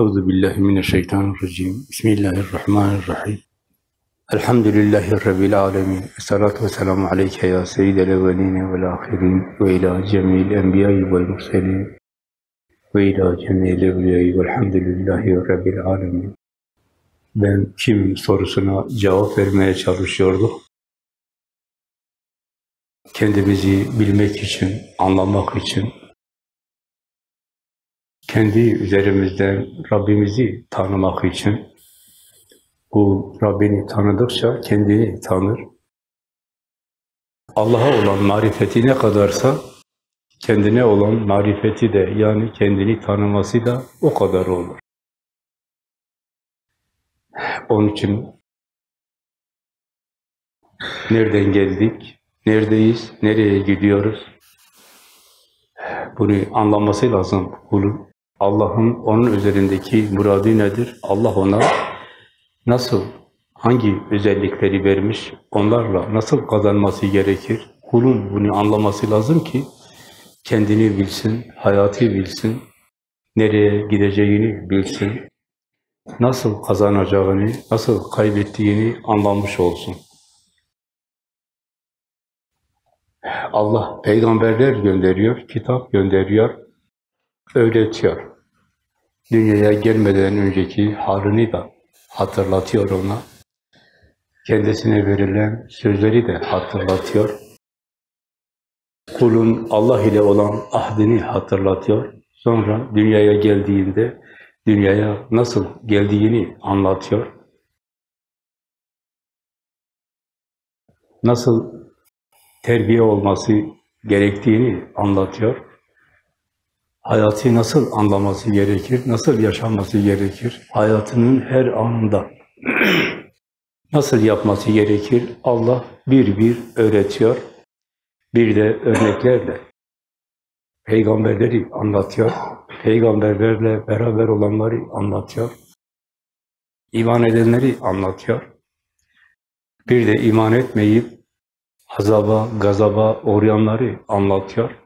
Euzu billahi mineşşeytanirracim. Bismillahirrahmanirrahim. Elhamdülillahi rabbil alamin. Essalatu vesselamu aleyke ya seyyidel evvelin ve'l ahirin ve ila cemil enbiya'i ve'l murselin ve ila cemil evliya'i ve'lhamdülillahi rabbil alamin. Ben kim sorusuna cevap vermeye çalışıyorduk. Kendimizi bilmek için, anlamak için, kendi üzerimizden Rabbimizi tanımak için, bu Rabbini tanıdıkça kendini tanır. Allah'a olan marifeti ne kadarsa, kendine olan marifeti de yani kendini tanıması da o kadar olur. Onun için nereden geldik, neredeyiz, nereye gidiyoruz? Bunu anlaması lazım kulun. Allah'ın onun üzerindeki muradı nedir? Allah ona nasıl, hangi özellikleri vermiş, onlarla nasıl kazanması gerekir? Kulun bunu anlaması lazım ki kendini bilsin, hayatı bilsin, nereye gideceğini bilsin, nasıl kazanacağını, nasıl kaybettiğini anlamış olsun. Allah peygamberler gönderiyor, kitap gönderiyor, öğretiyor. Dünyaya gelmeden önceki halini de hatırlatıyor ona. Kendisine verilen sözleri de hatırlatıyor. Kulun Allah ile olan ahdini hatırlatıyor. Sonra dünyaya geldiğinde dünyaya nasıl geldiğini anlatıyor. Nasıl terbiye olması gerektiğini anlatıyor. Hayatı nasıl anlaması gerekir, nasıl yaşaması gerekir, hayatının her anında nasıl yapması gerekir, Allah bir bir öğretiyor. Bir de örneklerle peygamberleri anlatıyor, peygamberlerle beraber olanları anlatıyor, iman edenleri anlatıyor. Bir de iman etmeyip azaba, gazaba uğrayanları anlatıyor.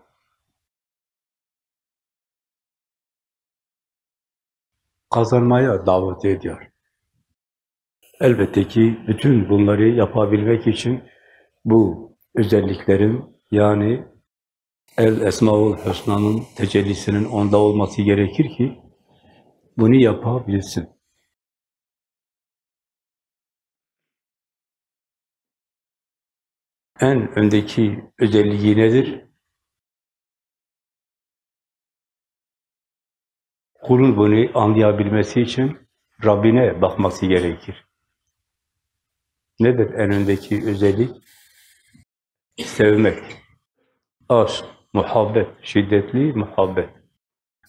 Kazanmaya davet ediyor. Elbette ki bütün bunları yapabilmek için bu özelliklerin yani El Esmaül Hüsna'nın tecellisinin onda olması gerekir ki bunu yapabilsin. En öndeki özelliği nedir? Kulun bunu anlayabilmesi için Rabbine bakması gerekir. Nedir en öndeki özellik? Sevmek. Aşk, muhabbet, şiddetli muhabbet.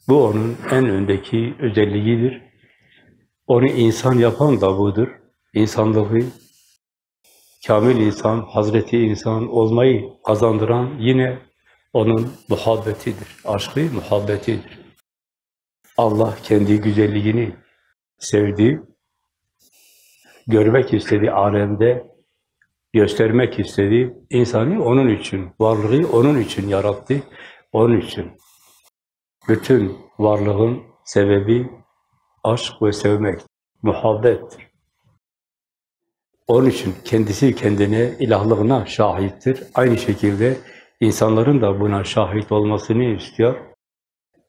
Bu onun en öndeki özelliğidir. Onu insan yapan da budur. İnsanlığı, kamil insan, Hazreti insan olmayı kazandıran yine onun muhabbetidir. Aşkı, muhabbetidir. Allah kendi güzelliğini sevdi, görmek istedi alemde, göstermek istedi. İnsanı onun için, varlığı onun için yarattı, onun için. Bütün varlığın sebebi aşk ve sevmek, muhabbettir. Onun için kendisi kendine, ilahlığına şahittir. Aynı şekilde insanların da buna şahit olmasını istiyor.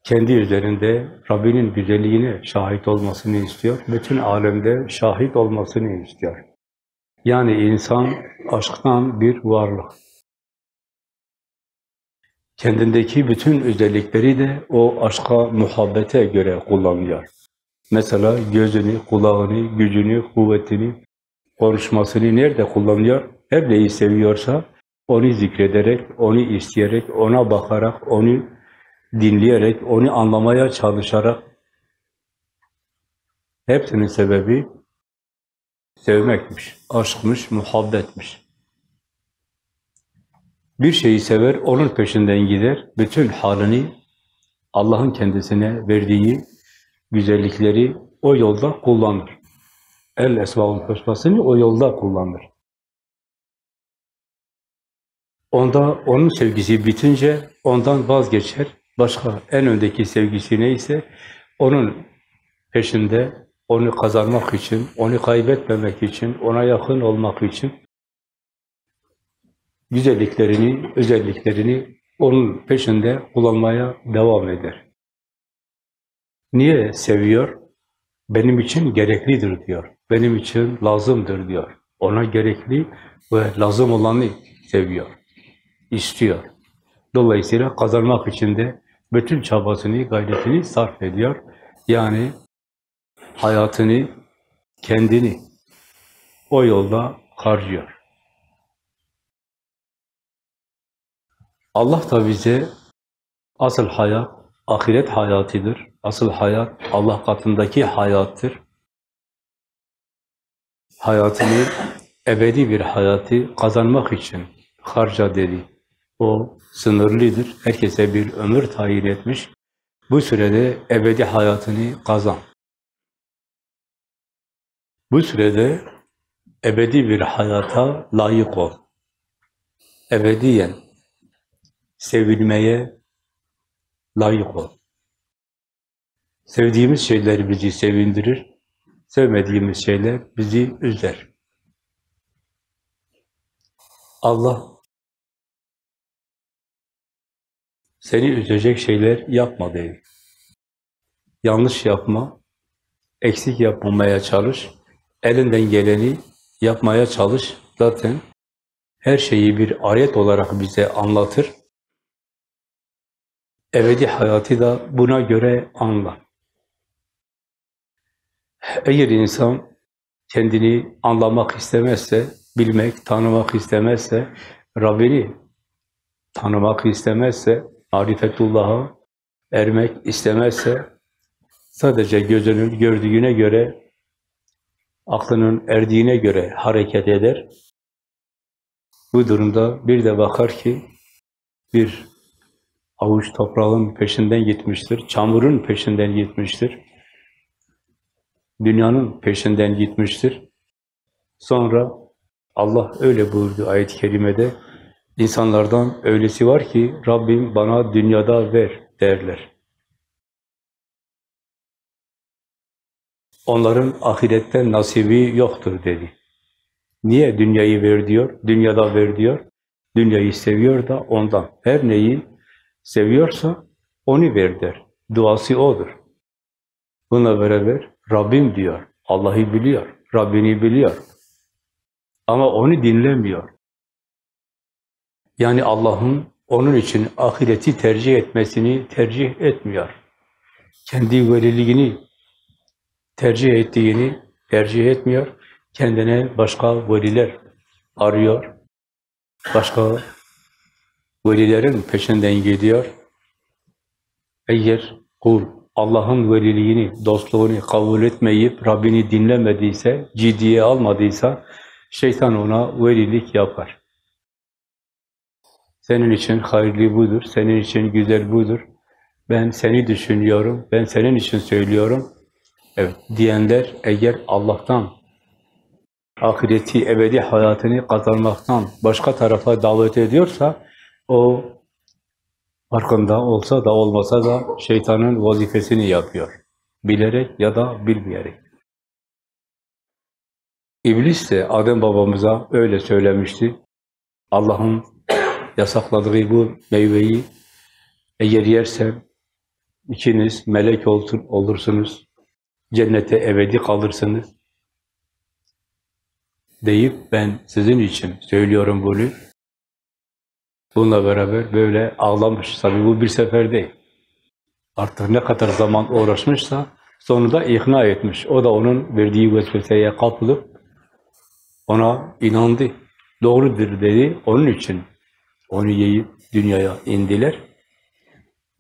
Kendi üzerinde Rabbinin güzelliğine şahit olmasını istiyor. Bütün alemde şahit olmasını istiyor. Yani insan aşktan bir varlık. Kendindeki bütün özellikleri de o aşka, muhabbete göre kullanıyor. Mesela gözünü, kulağını, gücünü, kuvvetini, konuşmasını nerede kullanıyor? Her neyi seviyorsa onu zikrederek, onu isteyerek, ona bakarak, onu dinleyerek, onu anlamaya çalışarak hepsinin sebebi sevmekmiş, aşkmış, muhabbetmiş. Bir şeyi sever, onun peşinden gider, bütün halini Allah'ın kendisine verdiği güzellikleri o yolda kullanır. El esmaül hüsnasını o yolda kullanır. Onda onun sevgisi bitince ondan vazgeçer. Başka en öndeki sevgisi neyse onun peşinde onu kazanmak için, onu kaybetmemek için, ona yakın olmak için güzelliklerini, özelliklerini onun peşinde kullanmaya devam eder. Niye seviyor? Benim için gereklidir diyor. Benim için lazımdır diyor. Ona gerekli ve lazım olanı seviyor, istiyor. Dolayısıyla kazanmak için de bütün çabasını, gayretini sarf ediyor. Yani hayatını, kendini o yolda harcıyor. Allah da bize asıl hayat ahiret hayatıdır. Asıl hayat Allah katındaki hayattır. Hayatını ebedi bir hayatı kazanmak için harca dedi. O sınırlıdır. Herkese bir ömür tayin etmiş. Bu sürede ebedi hayatını kazan. Bu sürede ebedi bir hayata layık ol. Ebediyen sevilmeye layık ol. Sevdiğimiz şeyler bizi sevindirir, sevmediğimiz şeyler bizi üzer. Allah seni üzecek şeyler yapma değil. Yanlış yapma, eksik yapmamaya çalış, elinden geleni yapmaya çalış. Zaten her şeyi bir ayet olarak bize anlatır. Ebedi hayatı da buna göre anla. Eğer insan kendini anlamak istemezse, bilmek, tanımak istemezse, Rabbini tanımak istemezse, marifetullah'a ermek istemezse, sadece gözünün gördüğüne göre, aklının erdiğine göre hareket eder. Bu durumda bir de bakar ki, bir avuç toprağın peşinden gitmiştir, çamurun peşinden gitmiştir, dünyanın peşinden gitmiştir. Sonra Allah öyle buyurdu ayet-i kerimede, insanlardan öylesi var ki, Rabbim bana dünyada ver derler. Onların ahiretten nasibi yoktur dedi. Niye dünyayı ver diyor, dünyada ver diyor? Dünyayı seviyor da ondan. Her neyi seviyorsa onu ver der. Duası odur. Buna beraber Rabbim diyor. Allah'ı biliyor. Rabbini biliyor. Ama onu dinlemiyor. Yani Allah'ın onun için ahireti tercih etmesini tercih etmiyor. Kendi veliliğini tercih ettiğini tercih etmiyor. Kendine başka veliler arıyor. Başka velilerin peşinden gidiyor. Eğer kul Allah'ın veliliğini, dostluğunu kabul etmeyip Rabbini dinlemediyse, ciddiye almadıysa şeytan ona velilik yapar. Senin için hayırlı budur, senin için güzel budur. Ben seni düşünüyorum, ben senin için söylüyorum. Evet, diyenler eğer Allah'tan ahireti, ebedi hayatını kazanmaktan başka tarafa davet ediyorsa o farkında olsa da olmasa da şeytanın vazifesini yapıyor. Bilerek ya da bilmeyerek. İblis de Adem babamıza öyle söylemişti. Allah'ın yasakladığı bu meyveyi eğer yersen ikiniz melek olsun, olursunuz, cennete ebedi kalırsınız deyip ben sizin için söylüyorum bunu. Bununla beraber böyle ağlamış. Tabii bu bir sefer değil. Artık ne kadar zaman uğraşmışsa sonunda ikna etmiş. O da onun verdiği vesveseye kapılıp ona inandı. Doğrudur dedi. Onun için onu yiyip dünyaya indiler.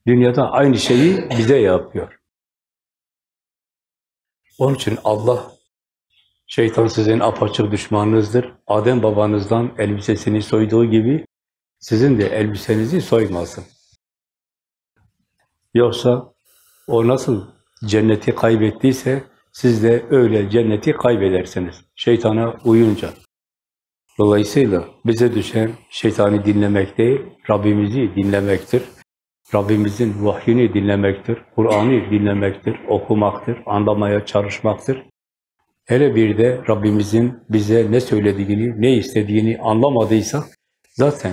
Dünyada aynı şeyi bize yapıyor. Onun için Allah şeytan sizin apaçık düşmanınızdır. Adem babanızdan elbisesini soyduğu gibi sizin de elbisenizi soymasın. Yoksa o nasıl cenneti kaybettiyse siz de öyle cenneti kaybedersiniz. Şeytana uyunca. Dolayısıyla bize düşen şeytani dinlemek değil, Rabbimizi dinlemektir. Rabbimizin vahyini dinlemektir, Kur'an'ı dinlemektir, okumaktır, anlamaya çalışmaktır. Hele bir de Rabbimizin bize ne söylediğini, ne istediğini anlamadıysak zaten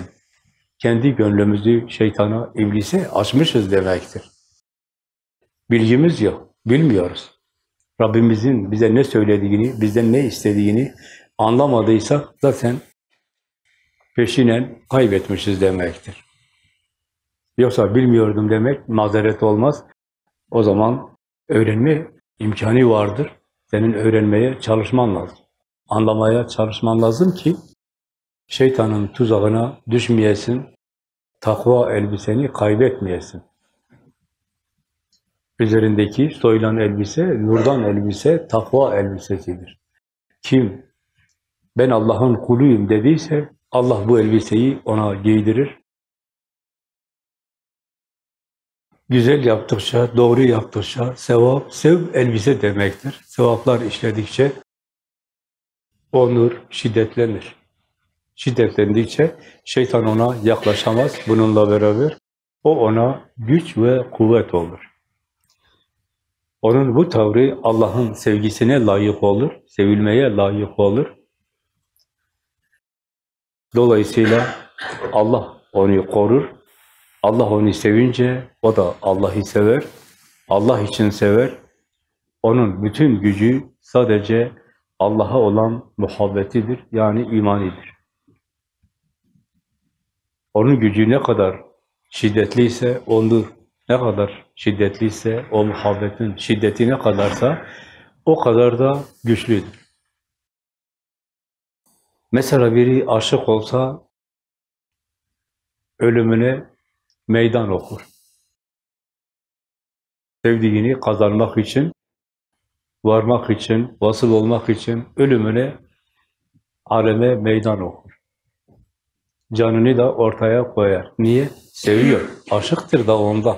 kendi gönlümüzü şeytana, iblise açmışız demektir. Bilgimiz yok, bilmiyoruz. Rabbimizin bize ne söylediğini, bizden ne istediğini anlamadıysak zaten peşinen kaybetmişiz demektir. Yoksa bilmiyordum demek mazeret olmaz. O zaman öğrenme imkanı vardır. Senin öğrenmeye çalışman lazım. Anlamaya çalışman lazım ki şeytanın tuzağına düşmeyesin, takva elbiseni kaybetmeyesin. Üzerindeki soyulan elbise, nurdan elbise, takva elbisesidir. Kim ben Allah'ın kuluyum dediyse Allah bu elbiseyi ona giydirir. Güzel yaptıkça, doğru yaptıkça sevap, sev elbise demektir. Sevaplar işledikçe o nur şiddetlenir. Şiddetlendikçe şeytan ona yaklaşamaz. Bununla beraber o ona güç ve kuvvet olur. Onun bu tavrı Allah'ın sevgisine layık olur, sevilmeye layık olur. Dolayısıyla Allah onu korur. Allah onu sevince o da Allah'ı sever. Allah için sever. Onun bütün gücü sadece Allah'a olan muhabbetidir. Yani imanidir. Onun gücü ne kadar şiddetliyse ondur. Ne kadar şiddetliyse, o muhabbetin şiddeti ne kadarsa o kadar da güçlüdür. Mesela biri aşık olsa ölümüne meydan okur. Sevdiğini kazanmak için, varmak için, vasıl olmak için ölümüne, aleme meydan okur. Canını da ortaya koyar. Niye? Seviyor. Aşıktır da ondan.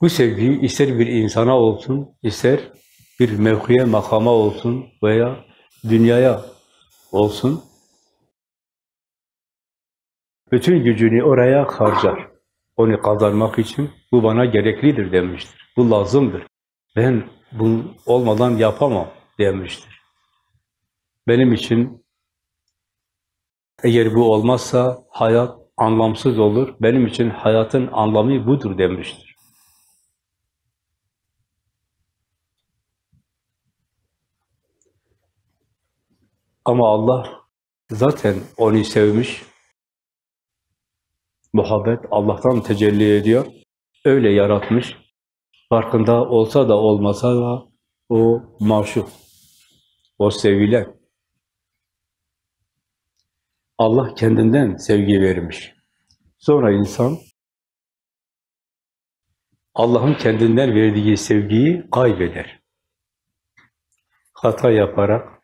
Bu sevgi ister bir insana olsun, ister bir mevkiye, makama olsun veya dünyaya olsun, bütün gücünü oraya harcar. Onu kazanmak için bu bana gereklidir demiştir. Bu lazımdır. Ben bu olmadan yapamam demiştir. Benim için eğer bu olmazsa hayat anlamsız olur. Benim için hayatın anlamı budur demiştir. Ama Allah zaten onu sevmiş. Muhabbet Allah'tan tecelli ediyor. Öyle yaratmış. Farkında olsa da olmasa da o maşuk, o sevilen. Allah kendinden sevgi vermiş. Sonra insan Allah'ın kendinden verdiği sevgiyi kaybeder. Hata yaparak,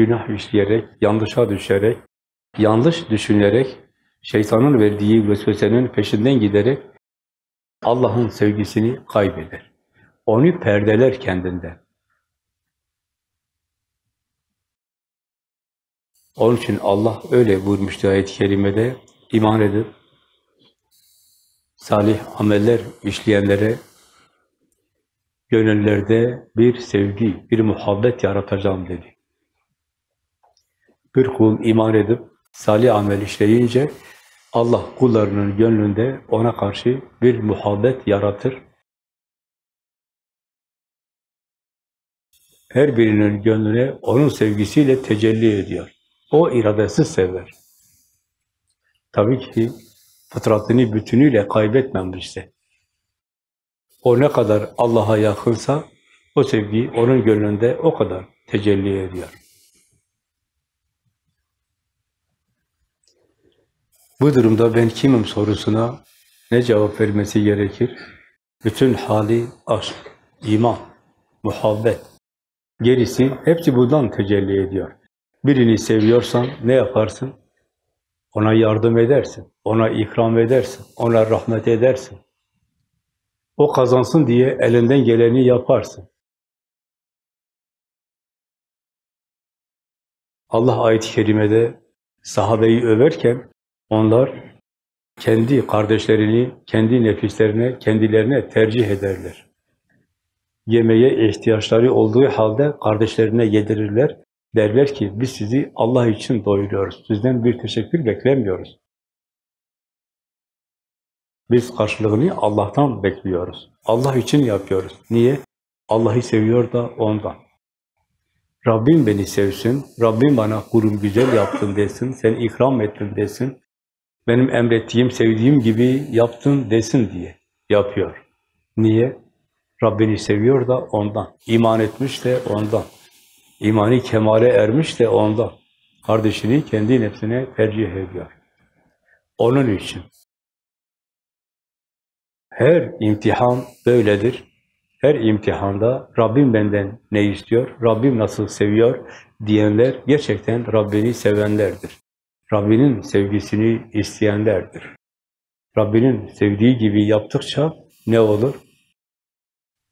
günah işleyerek, yanlışa düşerek, yanlış düşünerek, şeytanın verdiği vesvesenin peşinden giderek Allah'ın sevgisini kaybeder. Onu perdeler kendinden. Onun için Allah öyle buyurmuştu ayet-i kerimede, iman edip salih ameller işleyenlere gönüllerde bir sevgi, bir muhabbet yaratacağım dedi. Bir kul iman edip salih amel işleyince Allah kullarının gönlünde ona karşı bir muhabbet yaratır. Her birinin gönlüne onun sevgisiyle tecelli ediyor. O iradesi sever. Tabii ki fıtratını bütünüyle kaybetmemişse. O ne kadar Allah'a yakınsa o sevgi onun gönlünde o kadar tecelli ediyor. Bu durumda ben kimim sorusuna ne cevap vermesi gerekir? Bütün hali aşk, iman, muhabbet. Gerisi hepsi bundan tecelli ediyor. Birini seviyorsan ne yaparsın? Ona yardım edersin, ona ikram edersin, ona rahmet edersin. O kazansın diye elinden geleni yaparsın. Allah ayet-i kerimede sahabeyi överken onlar kendi kardeşlerini, kendi nefislerine, kendilerine tercih ederler. Yemeğe ihtiyaçları olduğu halde kardeşlerine yedirirler. Derler ki biz sizi Allah için doyuruyoruz. Sizden bir teşekkür beklemiyoruz. Biz karşılığını Allah'tan bekliyoruz. Allah için yapıyoruz. Niye? Allah'ı seviyor da ondan. Rabbim beni sevsin, Rabbim bana kulum güzel yaptın desin, sen ikram ettin desin, benim emrettiğim, sevdiğim gibi yaptın desin diye yapıyor. Niye? Rabbini seviyor da ondan. İman etmiş de ondan. İmani kemale ermiş de ondan. Kardeşini kendi nefsine tercih ediyor. Onun için. Her imtihan böyledir. Her imtihanda Rabbim benden ne istiyor, Rabbim nasıl seviyor diyenler gerçekten Rabbini sevenlerdir. Rabbinin sevgisini isteyenlerdir. Rabbinin sevdiği gibi yaptıkça ne olur?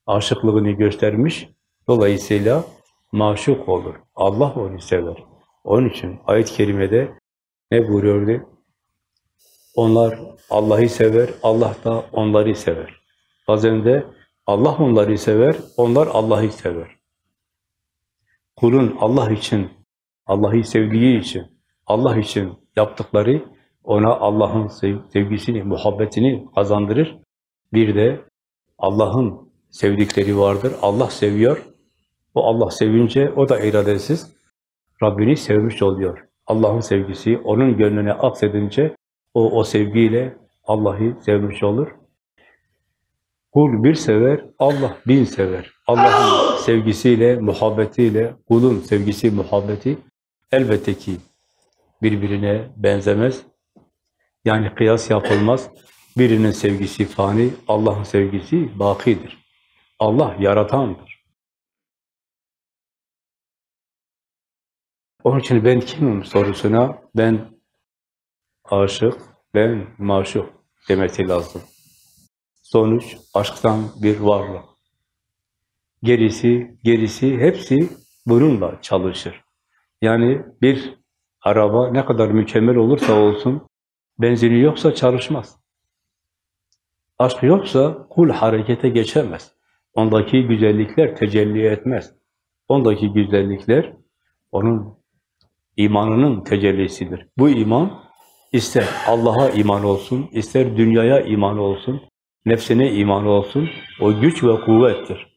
Aşıklığını göstermiş, dolayısıyla maşuk olur. Allah onu sever. Onun için ayet-i kerimede ne buyuruyordu? Onlar Allah'ı sever, Allah da onları sever. Bazen de Allah onları sever, onlar Allah'ı sever. Kulun Allah için, Allah'ı sevdiği için, Allah için yaptıkları ona Allah'ın sevgisini, muhabbetini kazandırır. Bir de Allah'ın sevdikleri vardır. Allah seviyor. O Allah sevince o da iradesiz Rabbini sevmiş oluyor. Allah'ın sevgisi onun gönlüne aksedince o o sevgiyle Allah'ı sevmiş olur. Kul bir sever, Allah bin sever. Allah'ın sevgisiyle, muhabbetiyle, kulun sevgisi, muhabbeti elbette ki birbirine benzemez. Yani kıyas yapılmaz. Birinin sevgisi fani, Allah'ın sevgisi bakidir. Allah yaratandır. Onun için ben kimim sorusuna ben aşık, ben maşuk demesi lazım. Sonuç aşktan bir varlık. Gerisi, gerisi hepsi bununla çalışır. Yani bir araba ne kadar mükemmel olursa olsun, benzini yoksa çalışmaz. Aşk yoksa kul harekete geçemez. Ondaki güzellikler tecelli etmez. Ondaki güzellikler onun imanının tecellisidir. Bu iman ister Allah'a iman olsun, ister dünyaya iman olsun, nefsine iman olsun, o güç ve kuvvettir.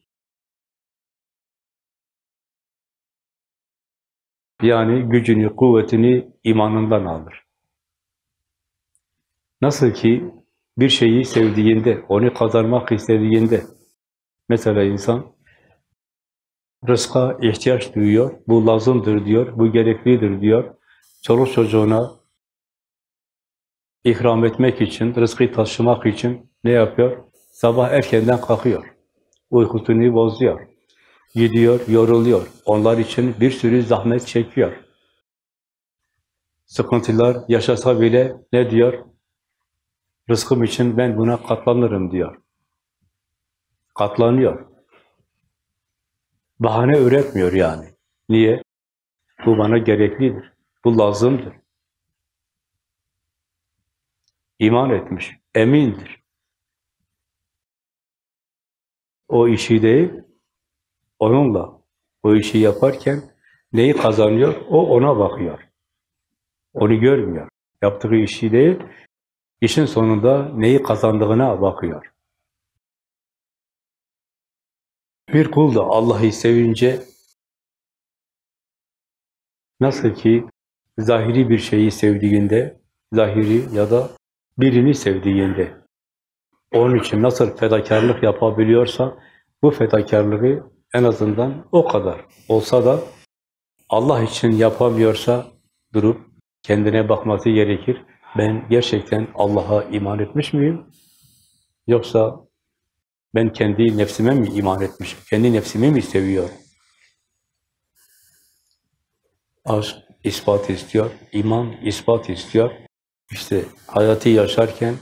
Yani gücünü, kuvvetini imanından alır. Nasıl ki bir şeyi sevdiğinde, onu kazanmak istediğinde, mesela insan rızka ihtiyaç duyuyor, bu lazımdır diyor, bu gereklidir diyor, çoluk çocuğuna ikram etmek için, rızkı taşımak için ne yapıyor? Sabah erkenden kalkıyor, uykusunu bozuyor, gidiyor, yoruluyor, onlar için bir sürü zahmet çekiyor. Sıkıntılar yaşasa bile ne diyor? Rızkım için ben buna katlanırım diyor. Katlanıyor. Bahane üretmiyor yani. Niye? Bu bana gereklidir. Bu lazımdır. İman etmiş, emindir. O işi değil, onunla o işi yaparken neyi kazanıyor? O ona bakıyor. Onu görmüyor. Yaptığı işi değil, işin sonunda neyi kazandığına bakıyor. Bir kul da Allah'ı sevince nasıl ki zahiri bir şeyi sevdiğinde, zahiri ya da birini sevdiğinde, onun için nasıl fedakarlık yapabiliyorsa, bu fedakarlığı en azından o kadar olsa da Allah için yapamıyorsa durup kendine bakması gerekir. Ben gerçekten Allah'a iman etmiş miyim? Yoksa ben kendi nefsime mi iman etmişim? Kendi nefsimi mi seviyorum? Aşk ispat istiyor, iman ispat istiyor. İşte hayatı yaşarken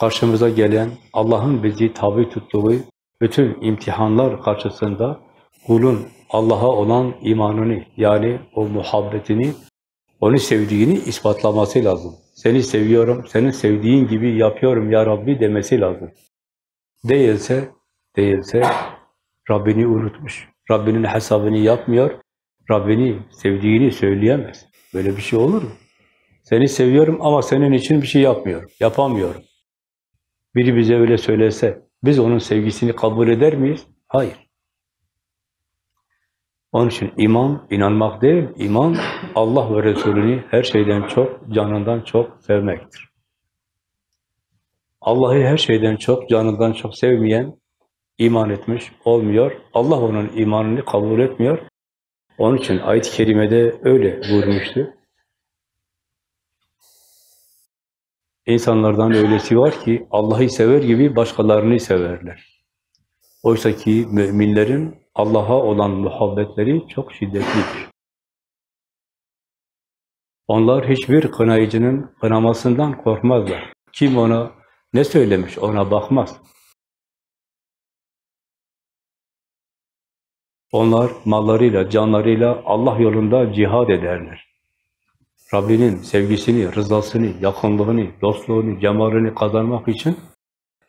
karşımıza gelen Allah'ın bizi tabi tuttuğu bütün imtihanlar karşısında kulun Allah'a olan imanını yani o muhabbetini, onu sevdiğini ispatlaması lazım. seni seviyorum, senin sevdiğin gibi yapıyorum ya Rabbi demesi lazım. Değilse, değilse Rabbini unutmuş. Rabbinin hesabını yapmıyor. Rabbini sevdiğini söyleyemez. Böyle bir şey olur mu? Seni seviyorum ama senin için bir şey yapmıyorum, yapamıyorum. Biri bize öyle söylese, biz onun sevgisini kabul eder miyiz? Hayır. Onun için iman, inanmak değil, iman Allah ve Resulünü her şeyden çok, canından çok sevmektir. Allah'ı her şeyden çok, canından çok sevmeyen iman etmiş olmuyor. Allah onun imanını kabul etmiyor. Onun için ayet-i kerimede öyle buyurmuştu. İnsanlardan öylesi var ki Allah'ı sever gibi başkalarını severler. Oysa ki müminlerin Allah'a olan muhabbetleri çok şiddetlidir. Onlar hiçbir kınayıcının kınamasından korkmazlar. Kim ona ne söylemiş ona bakmaz. Onlar mallarıyla, canlarıyla Allah yolunda cihad ederler. Rabbinin sevgisini, rızasını, yakınlığını, dostluğunu, cemalini kazanmak için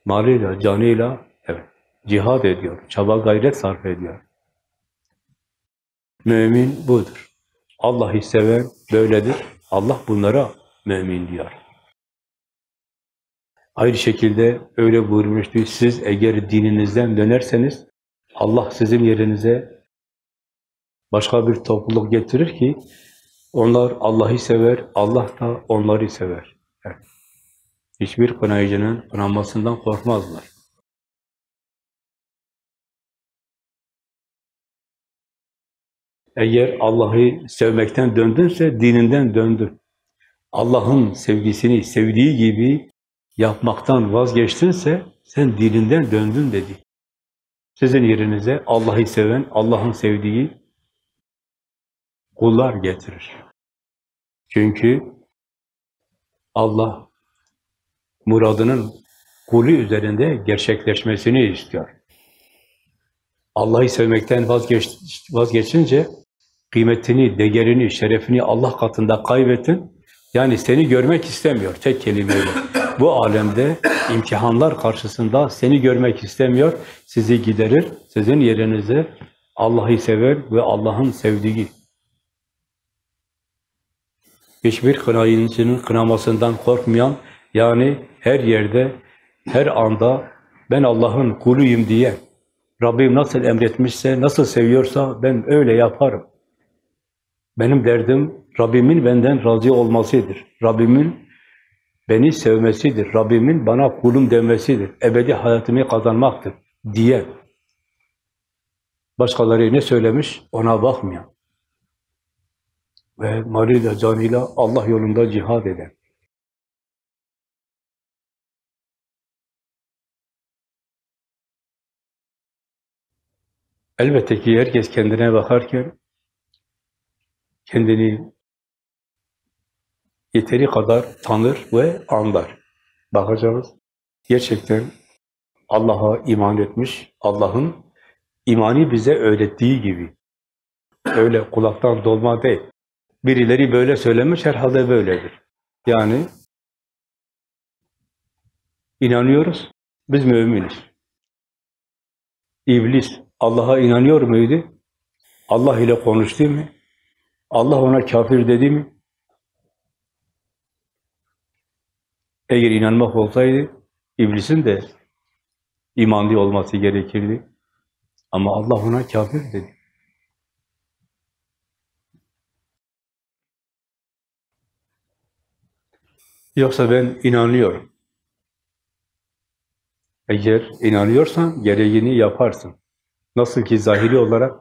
malıyla, canıyla evet, cihad ediyor, çaba gayret sarf ediyor. Mümin budur. Allah'ı seven böyledir. Allah bunlara mümin diyor. Aynı şekilde öyle buyurmuştu. Siz eğer dininizden dönerseniz Allah sizin yerinize başka bir topluluk getirir ki onlar Allah'ı sever, Allah da onları sever. Evet. Hiçbir kınayıcının kınamasından korkmazlar. Eğer Allah'ı sevmekten döndünse dininden döndün. Allah'ın sevgisini sevdiği gibi yapmaktan vazgeçtinse sen dininden döndün dedi. Sizin yerinize Allah'ı seven, Allah'ın sevdiği kullar getirir. Çünkü Allah muradının kulü üzerinde gerçekleşmesini istiyor. Allah'ı sevmekten vazgeç, vazgeçince kıymetini, değerini, şerefini Allah katında kaybettin. Yani seni görmek istemiyor tek kelimeyle. Bu alemde imtihanlar karşısında seni görmek istemiyor. Sizi giderir, sizin yerinize Allah'ı sever ve Allah'ın sevdiği. Hiçbir kınayıcının kınamasından korkmayan, yani her yerde, her anda ben Allah'ın kuluyum diye, Rabbim nasıl emretmişse, nasıl seviyorsa ben öyle yaparım. Benim derdim Rabbimin benden razı olmasıdır. Rabbimin beni sevmesidir. Rabbimin bana kulum demesidir. Ebedi hayatımı kazanmaktır diye. Başkaları ne söylemiş ona bakmayan. Ve malıyla, canıyla Allah yolunda cihad eden. Elbette ki herkes kendine bakarken kendini yeteri kadar tanır ve anlar. Bakacağız. Gerçekten Allah'a iman etmiş, Allah'ın imani bize öğrettiği gibi. Öyle kulaktan dolma değil. Birileri böyle söylemiş, herhalde böyledir. Yani inanıyoruz, biz müminiz. İblis Allah'a inanıyor muydu? Allah ile konuştu mu? Allah ona kafir dedi mi? Eğer inanmak olsaydı, iblisin de imanlı olması gerekirdi. Ama Allah ona kafir dedi. Yoksa ben inanıyorum. Eğer inanıyorsan gereğini yaparsın. Nasıl ki zahiri olarak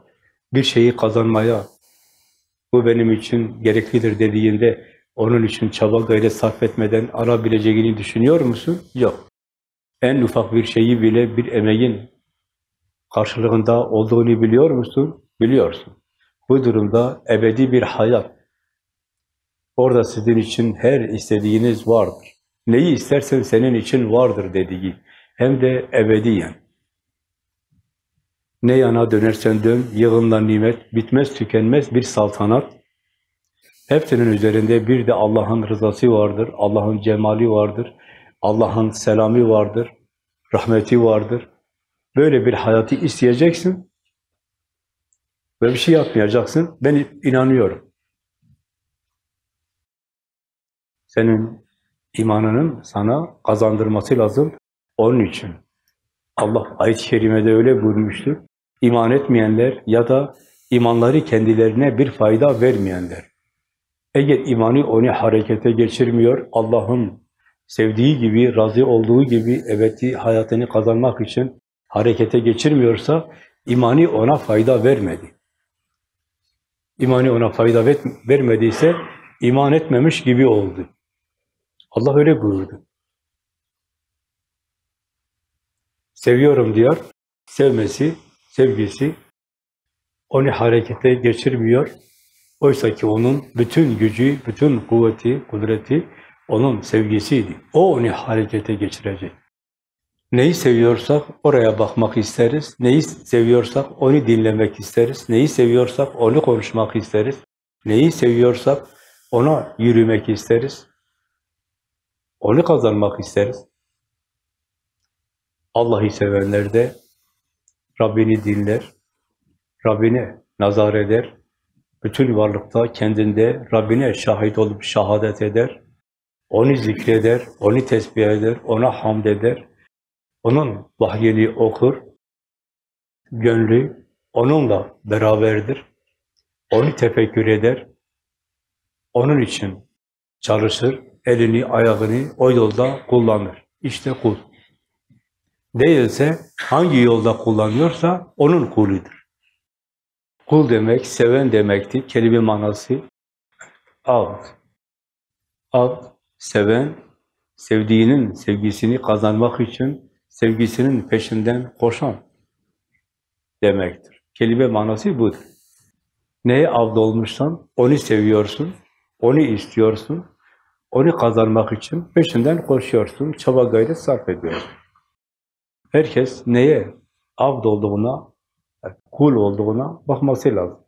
bir şeyi kazanmaya, bu benim için gereklidir dediğinde onun için çaba gayret sarf etmeden arabileceğini düşünüyor musun? Yok. En ufak bir şeyi bile bir emeğin karşılığında olduğunu biliyor musun? Biliyorsun. Bu durumda ebedi bir hayat. Orada sizin için her istediğiniz vardır. Neyi istersen senin için vardır dediği. Hem de ebediyen. Ne yana dönersen dön, yığınla nimet, bitmez tükenmez bir saltanat. Hepsinin üzerinde bir de Allah'ın rızası vardır, Allah'ın cemali vardır, Allah'ın selamı vardır, rahmeti vardır. Böyle bir hayatı isteyeceksin. Böyle bir şey yapmayacaksın. Ben inanıyorum. Senin imanının sana kazandırması lazım. Onun için Allah ayet-i kerimede öyle buyurmuştur. İman etmeyenler ya da imanları kendilerine bir fayda vermeyenler. Eğer imanı onu harekete geçirmiyor, Allah'ın sevdiği gibi, razı olduğu gibi ebedi hayatını kazanmak için harekete geçirmiyorsa, imanı ona fayda vermedi. İmanı ona fayda vermediyse, iman etmemiş gibi oldu. Allah öyle buyurdu. Seviyorum diyor, sevmesi, sevgisi onu harekete geçirmiyor. Oysa ki onun bütün gücü, bütün kuvveti, kudreti onun sevgisiydi. O onu harekete geçirecek. Neyi seviyorsak oraya bakmak isteriz. Neyi seviyorsak onu dinlemek isteriz. Neyi seviyorsak onu konuşmak isteriz. Neyi seviyorsak ona yürümek isteriz. Onu kazanmak isteriz. Allah'ı sevenler de Rabbini dinler, Rabbine nazar eder, bütün varlıkta kendinde Rabbine şahit olup şahadet eder, onu zikreder, onu tesbih eder, ona hamd eder, onun vahyini okur, gönlü onunla beraberdir, onu tefekkür eder, onun için çalışır, elini, ayağını o yolda kullanır. İşte kul. Değilse hangi yolda kullanıyorsa onun kuludur. Kul demek, seven demekti. Kelime manası abd. Abd, seven, sevdiğinin sevgisini kazanmak için sevgisinin peşinden koşan demektir. Kelime manası budur. Neye abd olmuşsan onu seviyorsun, onu istiyorsun, onu kazanmak için peşinden koşuyorsun, çaba gayret sarf ediyorsun. Herkes neye abd olduğuna, kul olduğuna bakması lazım.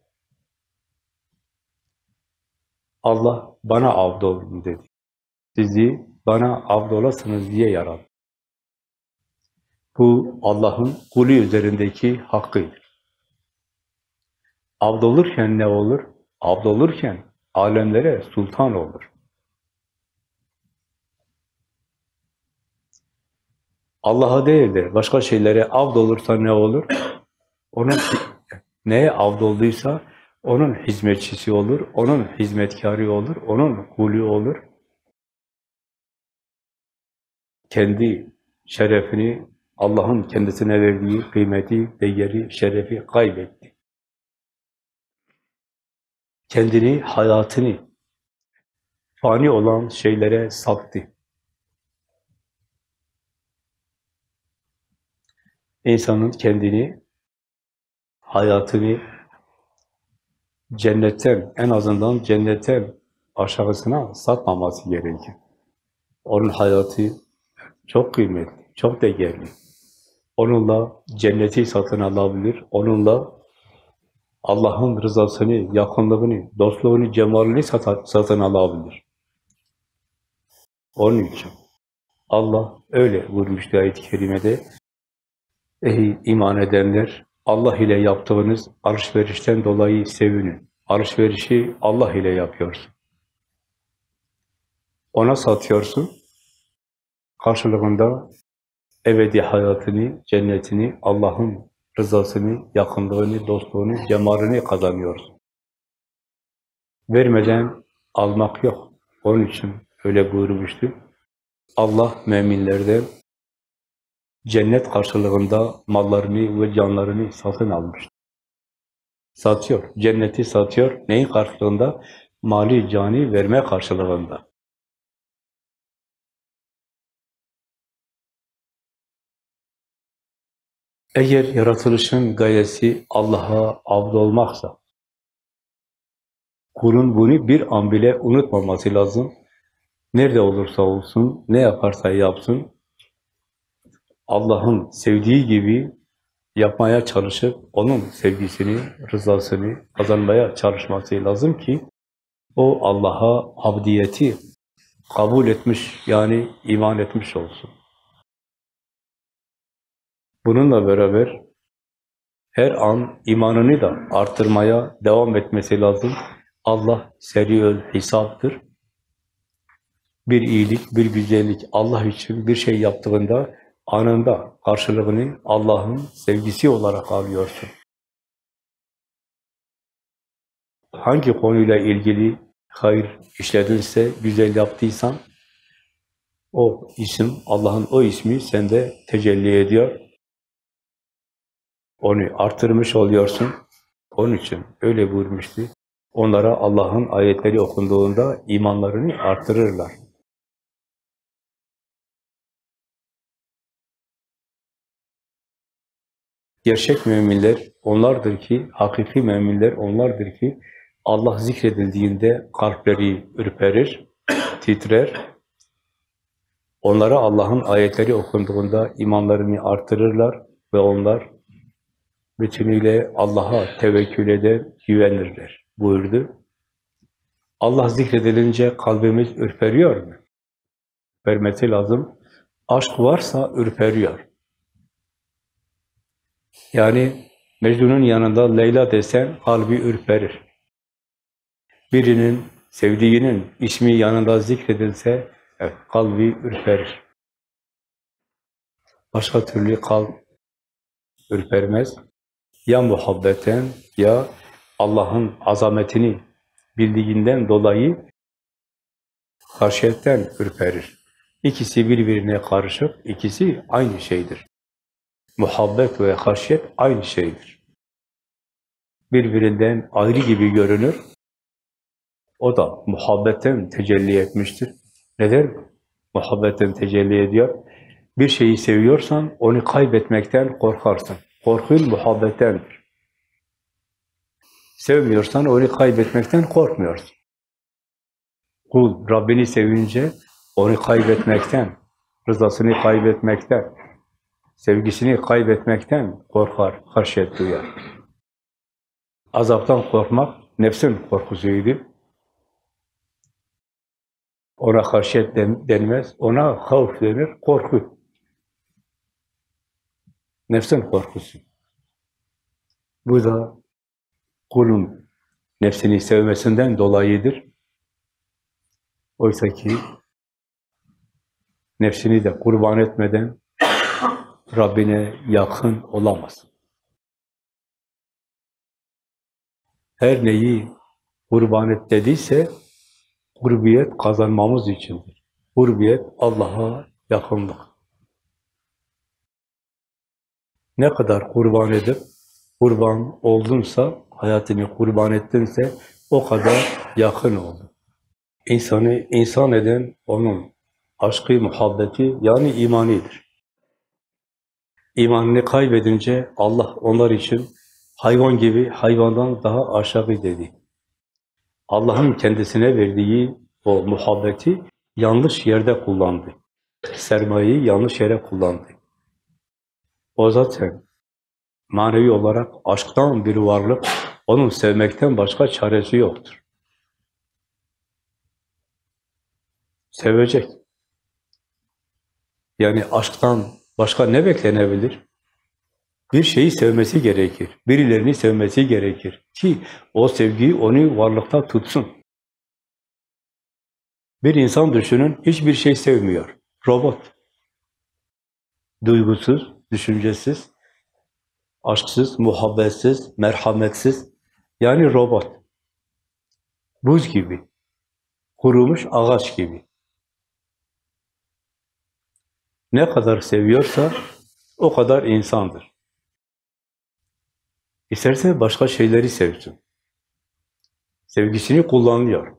Allah bana abd olun dedi. Sizi bana abd olasınız diye yarattı. Bu Allah'ın kulü üzerindeki hakkıdır. Abd olurken ne olur? Abd olurken alemlere sultan olur. Allah'a değil de başka şeylere avd olursa ne olur? Onun neye avd olduysa onun hizmetçisi olur, onun hizmetkarı olur, onun kulü olur. Kendi şerefini, Allah'ın kendisine verdiği kıymeti, değeri, şerefi kaybetti. Kendini, hayatını fani olan şeylere sattı. İnsanın kendini, hayatını cennetten, en azından cennetten aşağısına satmaması gerekir. Onun hayatı çok kıymetli, çok değerli. Onunla cenneti satın alabilir, onunla Allah'ın rızasını, yakınlığını, dostluğunu, cemalini satın alabilir. Onun için Allah öyle vurmuştu ayet-i kerimede. Ey iman edenler! Allah ile yaptığınız alışverişten dolayı sevinin. Alışverişi Allah ile yapıyorsun. Ona satıyorsun. Karşılığında ebedi hayatını, cennetini, Allah'ın rızasını, yakınlığını, dostluğunu, cemalini kazanıyorsun. Vermeden almak yok. Onun için öyle buyurmuştu. Allah müminlerden cennet karşılığında mallarını ve canlarını satın almış. Satıyor, cenneti satıyor. Neyin karşılığında? Mali, cani verme karşılığında. Eğer yaratılışın gayesi Allah'a abd olmaksa, kulun bunu bir an bile unutmaması lazım. Nerede olursa olsun, ne yaparsa yapsın, Allah'ın sevdiği gibi yapmaya çalışıp onun sevgisini, rızasını kazanmaya çalışması lazım ki o Allah'a abdiyeti kabul etmiş, yani iman etmiş olsun. Bununla beraber her an imanını da artırmaya devam etmesi lazım. Allah seriül hesaptır. Bir iyilik, bir güzellik Allah için bir şey yaptığında anında karşılığını Allah'ın sevgisi olarak alıyorsun. Hangi konuyla ilgili hayır işledinse, güzel yaptıysan o isim, Allah'ın o ismi sende tecelli ediyor. Onu artırmış oluyorsun. Onun için öyle buyurmuştu. Onlara Allah'ın ayetleri okunduğunda imanlarını artırırlar. Gerçek müminler onlardır ki, hakiki müminler onlardır ki, Allah zikredildiğinde kalpleri ürperir, titrer. Onlara Allah'ın ayetleri okunduğunda imanlarını artırırlar ve onlar bütünüyle Allah'a tevekkül eder, güvenirler buyurdu. Allah zikredilince kalbimiz ürperiyor mu? Ürpermesi lazım. Aşk varsa ürperiyor. Yani Mecnun'un yanında Leyla desen kalbi ürperir. Birinin, sevdiğinin ismi yanında zikredilse evet, kalbi ürperir. Başka türlü kalp ürpermez. Ya muhabbeten ya Allah'ın azametini bildiğinden dolayı karşıyetten ürperir. İkisi birbirine karışık, ikisi aynı şeydir. Muhabbet ve haşyet aynı şeydir. Birbirinden ayrı gibi görünür. O da muhabbetten tecelli etmiştir. Neden muhabbetten tecelli ediyor? Bir şeyi seviyorsan onu kaybetmekten korkarsın. Korkun muhabbettendir. Sevmiyorsan onu kaybetmekten korkmuyorsun. Kul Rabbini sevince onu kaybetmekten, rızasını kaybetmekten, sevgisini kaybetmekten korkar, haşyet duyar. Azaptan korkmak nefsin korkusuydu. Ona haşyet denmez, ona havf denir, korku. Nefsin korkusu. Bu da kulun nefsini sevmesinden dolayıdır. Oysa ki nefsini de kurban etmeden Rabbine yakın olamaz. Her neyi kurban et dediyse kurbiyet kazanmamız içindir. Kurbiyet Allah'a yakınlık. Ne kadar kurban edip kurban oldunsa, hayatını kurban ettinse o kadar yakın oldu. İnsanı insan eden onun aşkı, muhabbeti yani imanidir. İmanını kaybedince Allah onlar için hayvan gibi hayvandan daha aşağı dedi. Allah'ın kendisine verdiği o muhabbeti yanlış yerde kullandı. Sermayeyi yanlış yere kullandı. O zaten manevi olarak aşktan bir varlık, onun sevmekten başka çaresi yoktur. Sevecek. Yani aşktan başka ne beklenebilir? Bir şeyi sevmesi gerekir. Birilerini sevmesi gerekir. Ki o sevgiyi onu varlıkta tutsun. Bir insan düşünün, hiçbir şey sevmiyor. Robot. Duygusuz, düşüncesiz, aşksız, muhabbetsiz, merhametsiz. Yani robot. Buz gibi. Kurumuş ağaç gibi. Ne kadar seviyorsa o kadar insandır. İsterse başka şeyleri sevsin. Sevgisini kullanıyor.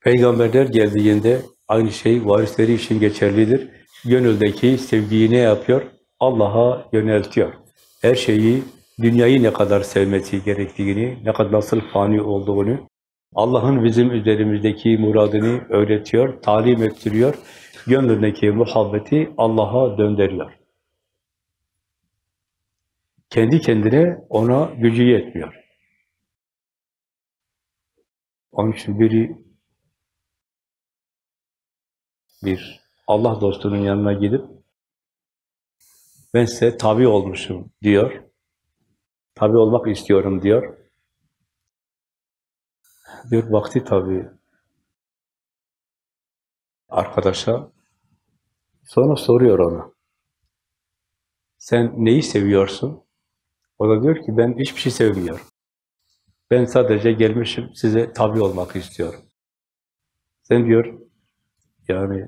Peygamberler geldiğinde aynı şey varisleri için geçerlidir. Gönüldeki sevgiyi ne yapıyor? Allah'a yöneltiyor. Her şeyi, dünyayı ne kadar sevmesi gerektiğini, ne kadar nasıl fani olduğunu, Allah'ın bizim üzerimizdeki muradını öğretiyor, talim ettiriyor. Gönlündeki muhabbeti Allah'a döndürüyor. Kendi kendine ona gücü yetmiyor. Onun için biri bir Allah dostunun yanına gidip ben size tabi olmuşum diyor. Tabi olmak istiyorum diyor. Diyor vakti tabi arkadaşa. Sonra soruyor ona. Sen neyi seviyorsun? O da diyor ki ben hiçbir şey sevmiyorum. Ben sadece gelmişim size tabi olmak istiyorum. Sen diyor yani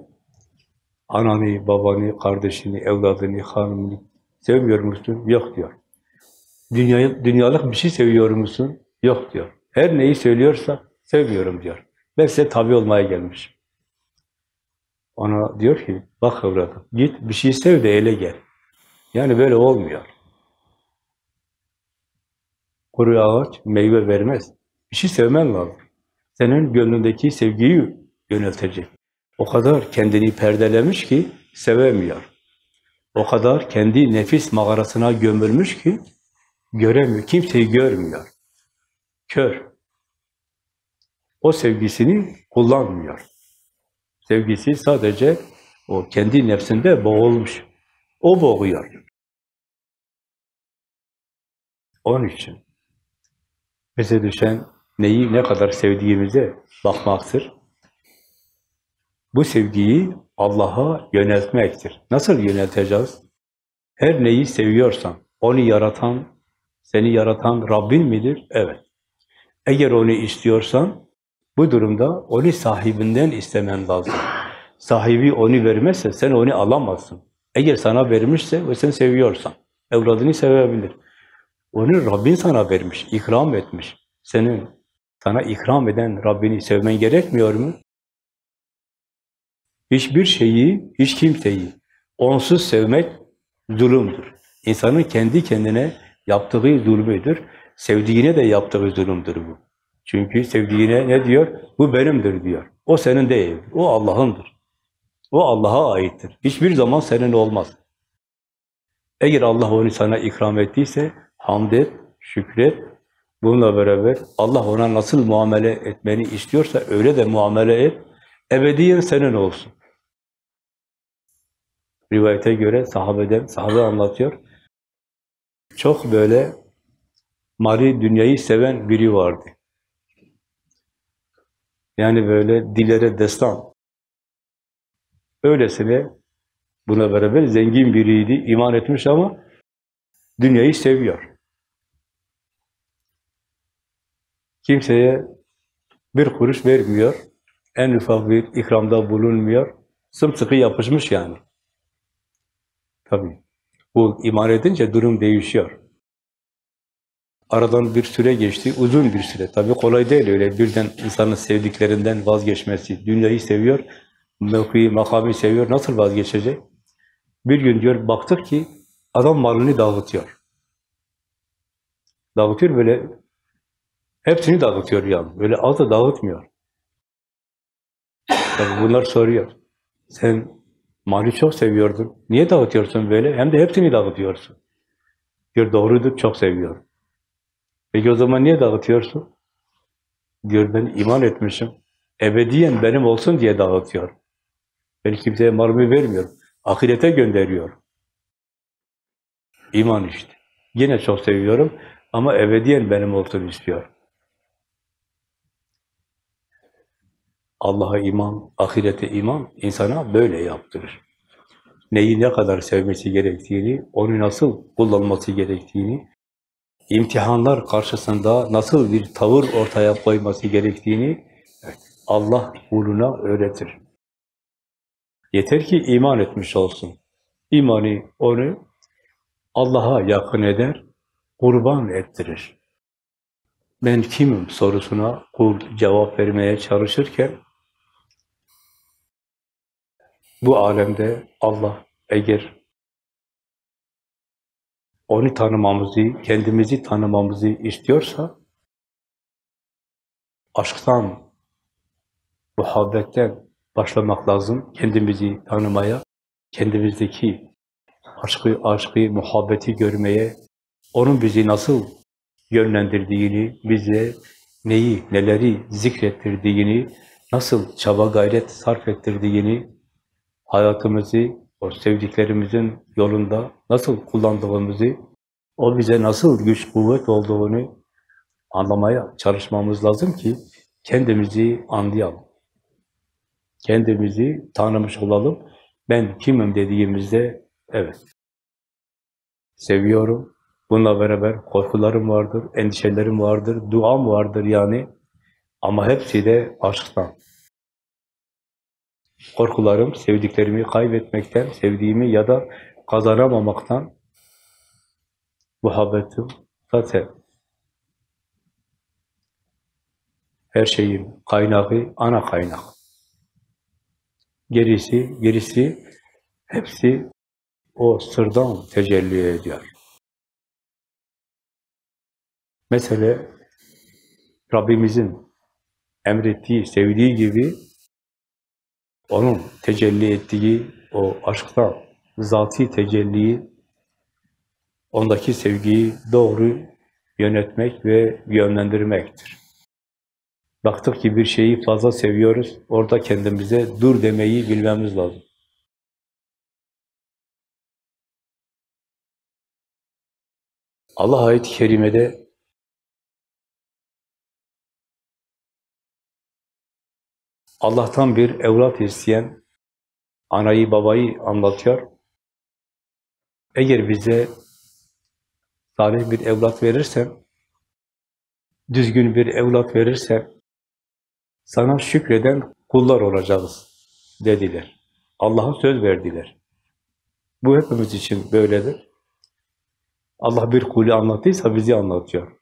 ananı, babanı, kardeşini, evladını, hanımını sevmiyor musun? Yok diyor. Dünyayı, dünyalık bir şey seviyor musun? Yok diyor. Her neyi söylüyorsa sevmiyorum diyor. Ben size tabi olmaya gelmişim. Ona diyor ki, bak evladım, git bir şey sev de ele gel. Yani böyle olmuyor. Kuru ağaç meyve vermez. Bir şey sevmen lazım. Senin gönlündeki sevgiyi yöneltecek. O kadar kendini perdelemiş ki sevemiyor. O kadar kendi nefis mağarasına gömülmüş ki göremiyor. Kimseyi görmüyor. Kör. O sevgisini kullanmıyor. Sevgisi sadece o kendi nefsinde boğulmuş. O boğuyor. Onun için bize düşen neyi ne kadar sevdiğimize bakmaktır. Bu sevgiyi Allah'a yöneltmektir. Nasıl yönelteceğiz? Her neyi seviyorsan, onu yaratan, seni yaratan Rabbin midir? Evet. Eğer onu istiyorsan, bu durumda onu sahibinden istemen lazım. Sahibi onu vermezse sen onu alamazsın. Eğer sana vermişse ve sen seviyorsan, evladını sevebilir. Onu Rabbin sana vermiş, ikram etmiş. Senin sana ikram eden Rabbini sevmen gerekmiyor mu? Hiçbir şeyi, hiç kimseyi onsuz sevmek zulümdür. İnsanın kendi kendine yaptığı zulmüdür. Sevdiğine de yaptığı zulümdür bu. Çünkü sevdiğine ne diyor? Bu benimdir diyor. O senin değil. O Allah'ındır. O Allah'a aittir. Hiçbir zaman senin olmaz. Eğer Allah onu sana ikram ettiyse hamd et, şükret. Bununla beraber Allah ona nasıl muamele etmeni istiyorsa öyle de muamele et. Ebediyen senin olsun. Rivayete göre sahabeden, sahabe anlatıyor. Çok böyle mali dünyayı seven biri vardı. Yani böyle dilere destan. Öylesine buna beraber zengin biriydi, iman etmiş ama dünyayı seviyor. Kimseye bir kuruş vermiyor, en ufak bir ikramda bulunmuyor, sımsıkı yapışmış yani. Tabii, bu iman edince durum değişiyor. Aradan bir süre geçti, uzun bir süre. Tabii kolay değil öyle birden insanın sevdiklerinden vazgeçmesi. Dünyayı seviyor, mevkiyi, makamı seviyor, nasıl vazgeçecek? Bir gün diyor, baktık ki adam malını dağıtıyor. Dağıtıyor böyle, hepsini dağıtıyor yani. Böyle az da dağıtmıyor. Tabii bunlar soruyor. Sen mali çok seviyordun. Niye dağıtıyorsun böyle? Hem de hepsini dağıtıyorsun. Diyor doğrudur, çok seviyorum. Peki o zaman niye dağıtıyorsun? Diyor ben iman etmişim. Ebediyen benim olsun diye dağıtıyor. Ben kimseye marmi vermiyorum. Ahirete gönderiyor. İman işte. Yine çok seviyorum ama ebediyen benim olsun istiyor. Allah'a iman, ahirete iman insana böyle yaptırır. Neyi ne kadar sevmesi gerektiğini, onu nasıl kullanması gerektiğini, imtihanlar karşısında nasıl bir tavır ortaya koyması gerektiğini Allah kuluna öğretir. Yeter ki iman etmiş olsun. İmanı onu Allah'a yakın eder, kurban ettirir. Ben kimim sorusuna kul cevap vermeye çalışırken bu alemde Allah eğer onu tanımamızı, kendimizi tanımamızı istiyorsa aşktan, muhabbetten başlamak lazım. Kendimizi tanımaya, kendimizdeki aşkı, aşkı, muhabbeti görmeye, onun bizi nasıl yönlendirdiğini, bize neyi, neleri zikrettirdiğini, nasıl çaba gayret sarf ettirdiğini, hayatımızı o sevdiklerimizin yolunda nasıl kullandığımızı, o bize nasıl güç kuvvet olduğunu anlamaya çalışmamız lazım ki kendimizi anlayalım. Kendimizi tanımış olalım. Ben kimim dediğimizde evet seviyorum. Bununla beraber korkularım vardır, endişelerim vardır, duam vardır yani. Ama hepsi de aşktan. Korkularım sevdiklerimi kaybetmekten, sevdiğimi ya da kazanamamaktan muhabbetim zaten her şeyin kaynağı, ana kaynak. Gerisi, gerisi hepsi o sırdan tecelli ediyor. Mesele Rabbimizin emrettiği, sevdiği gibi onun tecelli ettiği o aşktan, zati tecelliyi, ondaki sevgiyi doğru yönetmek ve yönlendirmektir. Baktık ki bir şeyi fazla seviyoruz, orada kendimize dur demeyi bilmemiz lazım. Allah ayet-i kerimede Allah'tan bir evlat isteyen anayı babayı anlatıyor. Eğer bize salih bir evlat verirsen, düzgün bir evlat verirsen, sana şükreden kullar olacağız dediler. Allah'a söz verdiler. Bu hepimiz için böyledir. Allah bir kulü anlattıysa bizi anlatıyor.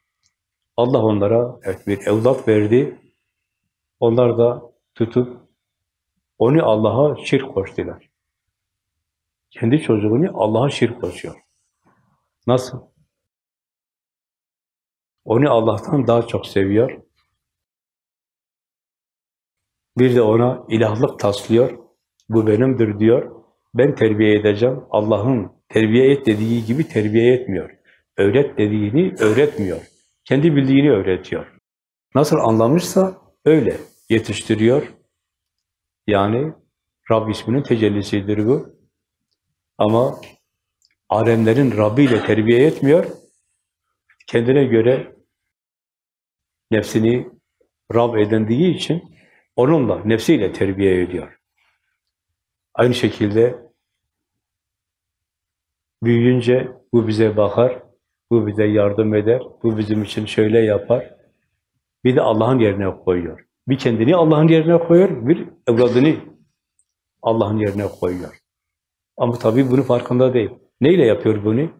Allah onlara evet, bir evlat verdi. Onlar da tutup onu Allah'a şirk koştular. Kendi çocuğunu Allah'a şirk koşuyor. Nasıl? Onu Allah'tan daha çok seviyor. Bir de ona ilahlık taslıyor. Bu benimdir diyor. Ben terbiye edeceğim. Allah'ın terbiye et dediği gibi terbiye etmiyor. Öğret dediğini öğretmiyor. Kendi bildiğini öğretiyor. Nasıl anlamışsa öyle yetiştiriyor. Yani Rab isminin tecellisidir bu. Ama alemlerin Rabbi ile terbiye etmiyor. Kendine göre nefsini Rab edindiği için onunla, nefsiyle terbiye ediyor. Aynı şekilde büyüyünce bu bize bakar, bu bize yardım eder, bu bizim için şöyle yapar. Bir de Allah'ın yerine koyuyor. Bir kendini Allah'ın yerine koyuyor, bir evladını Allah'ın yerine koyuyor. Ama tabii bunun farkında değil. Neyle yapıyor bunu?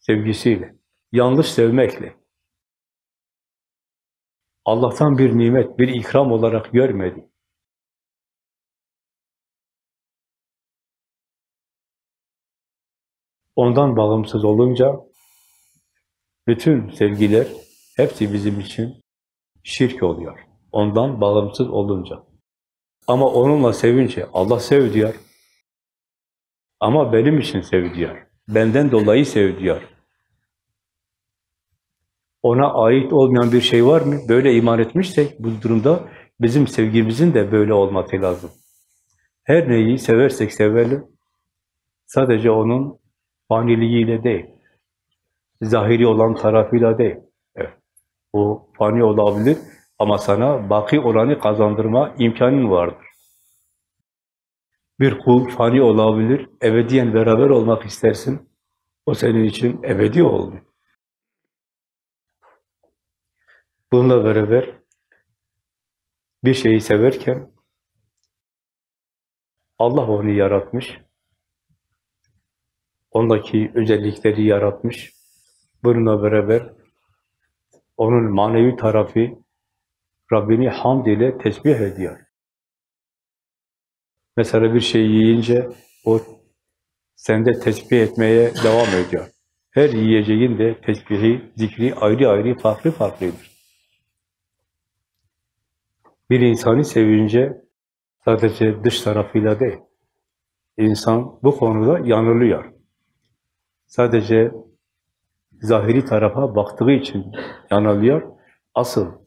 Sevgisiyle. Yanlış sevmekle. Allah'tan bir nimet, bir ikram olarak görmedi. Ondan bağımsız olunca bütün sevgiler hepsi bizim için şirk oluyor. Ondan bağımsız olunca. Ama onunla sevince Allah sev diyor. Ama benim için sev diyor. Benden dolayı sev diyor. Ona ait olmayan bir şey var mı? Böyle iman etmişsek bu durumda bizim sevgimizin de böyle olması lazım. Her neyi seversek sevelim, sadece onun faniliğiyle değil, zahiri olan tarafıyla değil. Evet, o fani olabilir ama sana baki olanı kazandırma imkanın vardır. Bir kul fani olabilir, ebediyen beraber olmak istersin, o senin için ebedi oldu. Bununla beraber bir şeyi severken Allah onu yaratmış, ondaki özellikleri yaratmış. Bununla beraber onun manevi tarafı Rabbini hamd ile tesbih ediyor. Mesela bir şey yiyince o sende tesbih etmeye devam ediyor. Her yiyeceğin de tesbihi, zikri ayrı ayrı, farklı farklıdır. Bir insanı sevince sadece dış tarafıyla değil, insan bu konuda yanılıyor. Sadece zahiri tarafa baktığı için yanılıyor. Asıl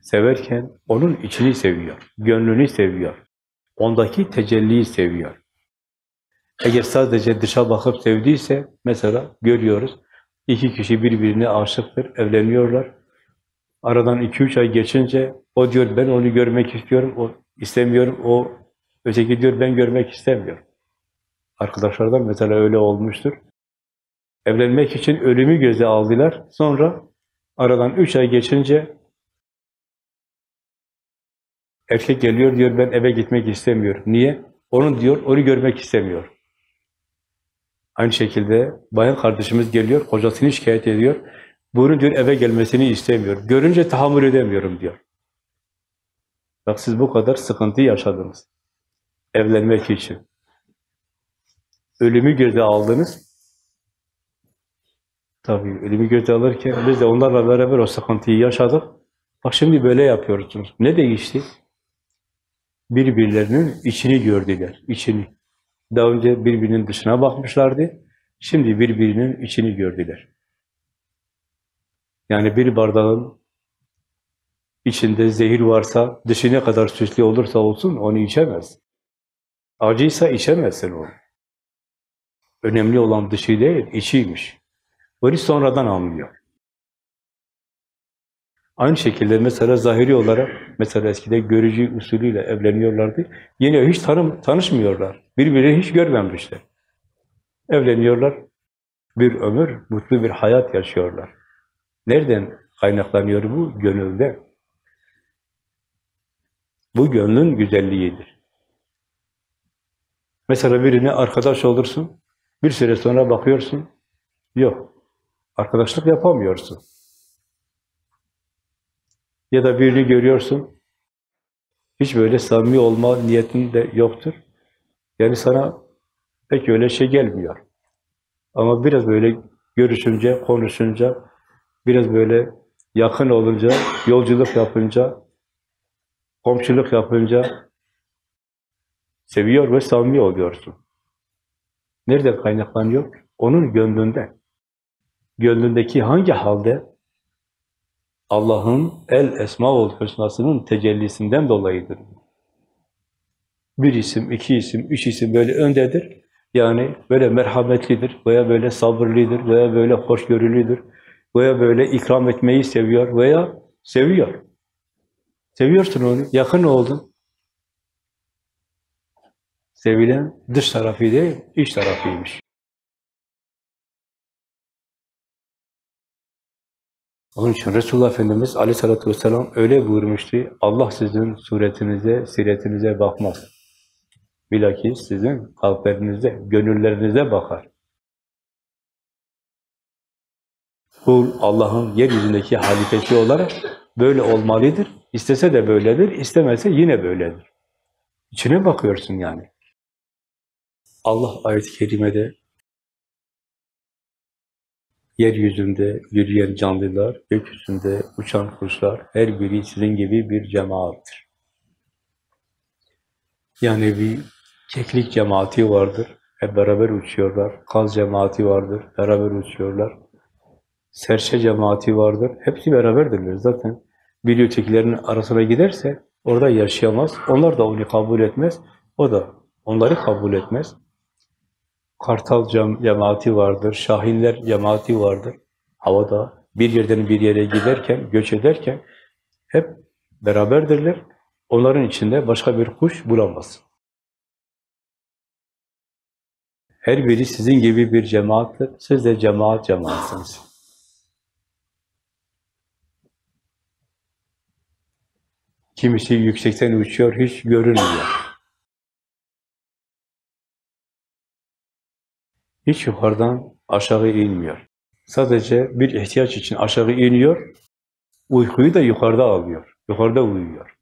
severken onun içini seviyor, gönlünü seviyor. Ondaki tecelliyi seviyor. Eğer sadece dışa bakıp sevdiyse, mesela görüyoruz, iki kişi birbirine aşıktır, evleniyorlar. Aradan iki üç ay geçince, o diyor ben onu görmek istiyorum, o istemiyorum, o öteki diyor ben görmek istemiyorum. Arkadaşlardan mesela öyle olmuştur. Evlenmek için ölümü göze aldılar. Sonra aradan üç ay geçince erkek geliyor diyor ben eve gitmek istemiyorum. Niye? Onun diyor onu görmek istemiyor. Aynı şekilde bayan kardeşimiz geliyor, kocasını şikayet ediyor. Bunu diyor eve gelmesini istemiyor. Görünce tahammül edemiyorum diyor. Bak siz bu kadar sıkıntı yaşadınız. Evlenmek için. Ölümü göze aldınız. Tabii ölümü göze alırken biz de onlarla beraber o sıkıntıyı yaşadık. Bak şimdi böyle yapıyorsunuz. Ne değişti? Birbirlerinin içini gördüler, içini. Daha önce birbirinin dışına bakmışlardı. Şimdi birbirinin içini gördüler. Yani bir bardağın içinde zehir varsa, dışı ne kadar süslü olursa olsun onu içemez. Acıysa içemezsin onu. Önemli olan dışı değil, içiymiş. Bunu sonradan anlıyor. Aynı şekilde mesela zahiri olarak, mesela eskide görücü usulüyle evleniyorlardı. Yine hiç tanım, tanışmıyorlar. Birbirini hiç görmemişler. Evleniyorlar. Bir ömür, mutlu bir hayat yaşıyorlar. Nereden kaynaklanıyor bu? Gönülde. Bu gönlün güzelliğidir. Mesela birine arkadaş olursun, bir süre sonra bakıyorsun, yok. Arkadaşlık yapamıyorsun. Ya da birini görüyorsun, hiç böyle samimi olma niyetin de yoktur. Yani sana pek öyle şey gelmiyor. Ama biraz böyle görüşünce, konuşunca, biraz böyle yakın olunca, yolculuk yapınca, komşuluk yapınca seviyor ve samimi oluyorsun. Nereden kaynaklanıyor? Onun gönlünden. Gönlündeki hangi halde? Allah'ın el esmaul hüsnasının tecellisinden dolayıdır. Bir isim, iki isim, üç isim böyle öndedir. Yani böyle merhametlidir veya böyle sabırlıdır veya böyle hoşgörülüdür veya böyle ikram etmeyi seviyor veya seviyor. Seviyorsun onu, yakın oldun. Sevilen dış tarafı değil, iç tarafıymış. Onun için Resulullah Efendimiz aleyhissalatü vesselam öyle buyurmuştu. Allah sizin suretinize, siretinize bakmaz. Bilakis sizin kalplerinize, gönüllerinize bakar. Kul Allah'ın yeryüzündeki halifesi olarak böyle olmalıdır. İstese de böyledir, istemese yine böyledir. İçine bakıyorsun yani. Allah ayet-i kerimede yeryüzünde yürüyen canlılar, gökyüzünde uçan kuşlar, her biri sizin gibi bir cemaattir. Yani bir keklik cemaati vardır, hep beraber uçuyorlar. Kaz cemaati vardır, beraber uçuyorlar. Serçe cemaati vardır, hepsi beraberdirler zaten. Bir ötekilerin arasına giderse orada yaşayamaz, onlar da onu kabul etmez, o da onları kabul etmez. Kartal cemaati vardır, şahinler cemaati vardır. Havada bir yerden bir yere giderken, göç ederken hep beraberdirler. Onların içinde başka bir kuş bulamaz. Her biri sizin gibi bir cemaattir. Siz de cemaat cemaatsiniz. Kimisi yüksekten uçuyor, hiç görünmüyor. Hiç yukarıdan aşağı inmiyor. Sadece bir ihtiyaç için aşağı iniyor, uykuyu da yukarıda alıyor. Yukarıda uyuyor.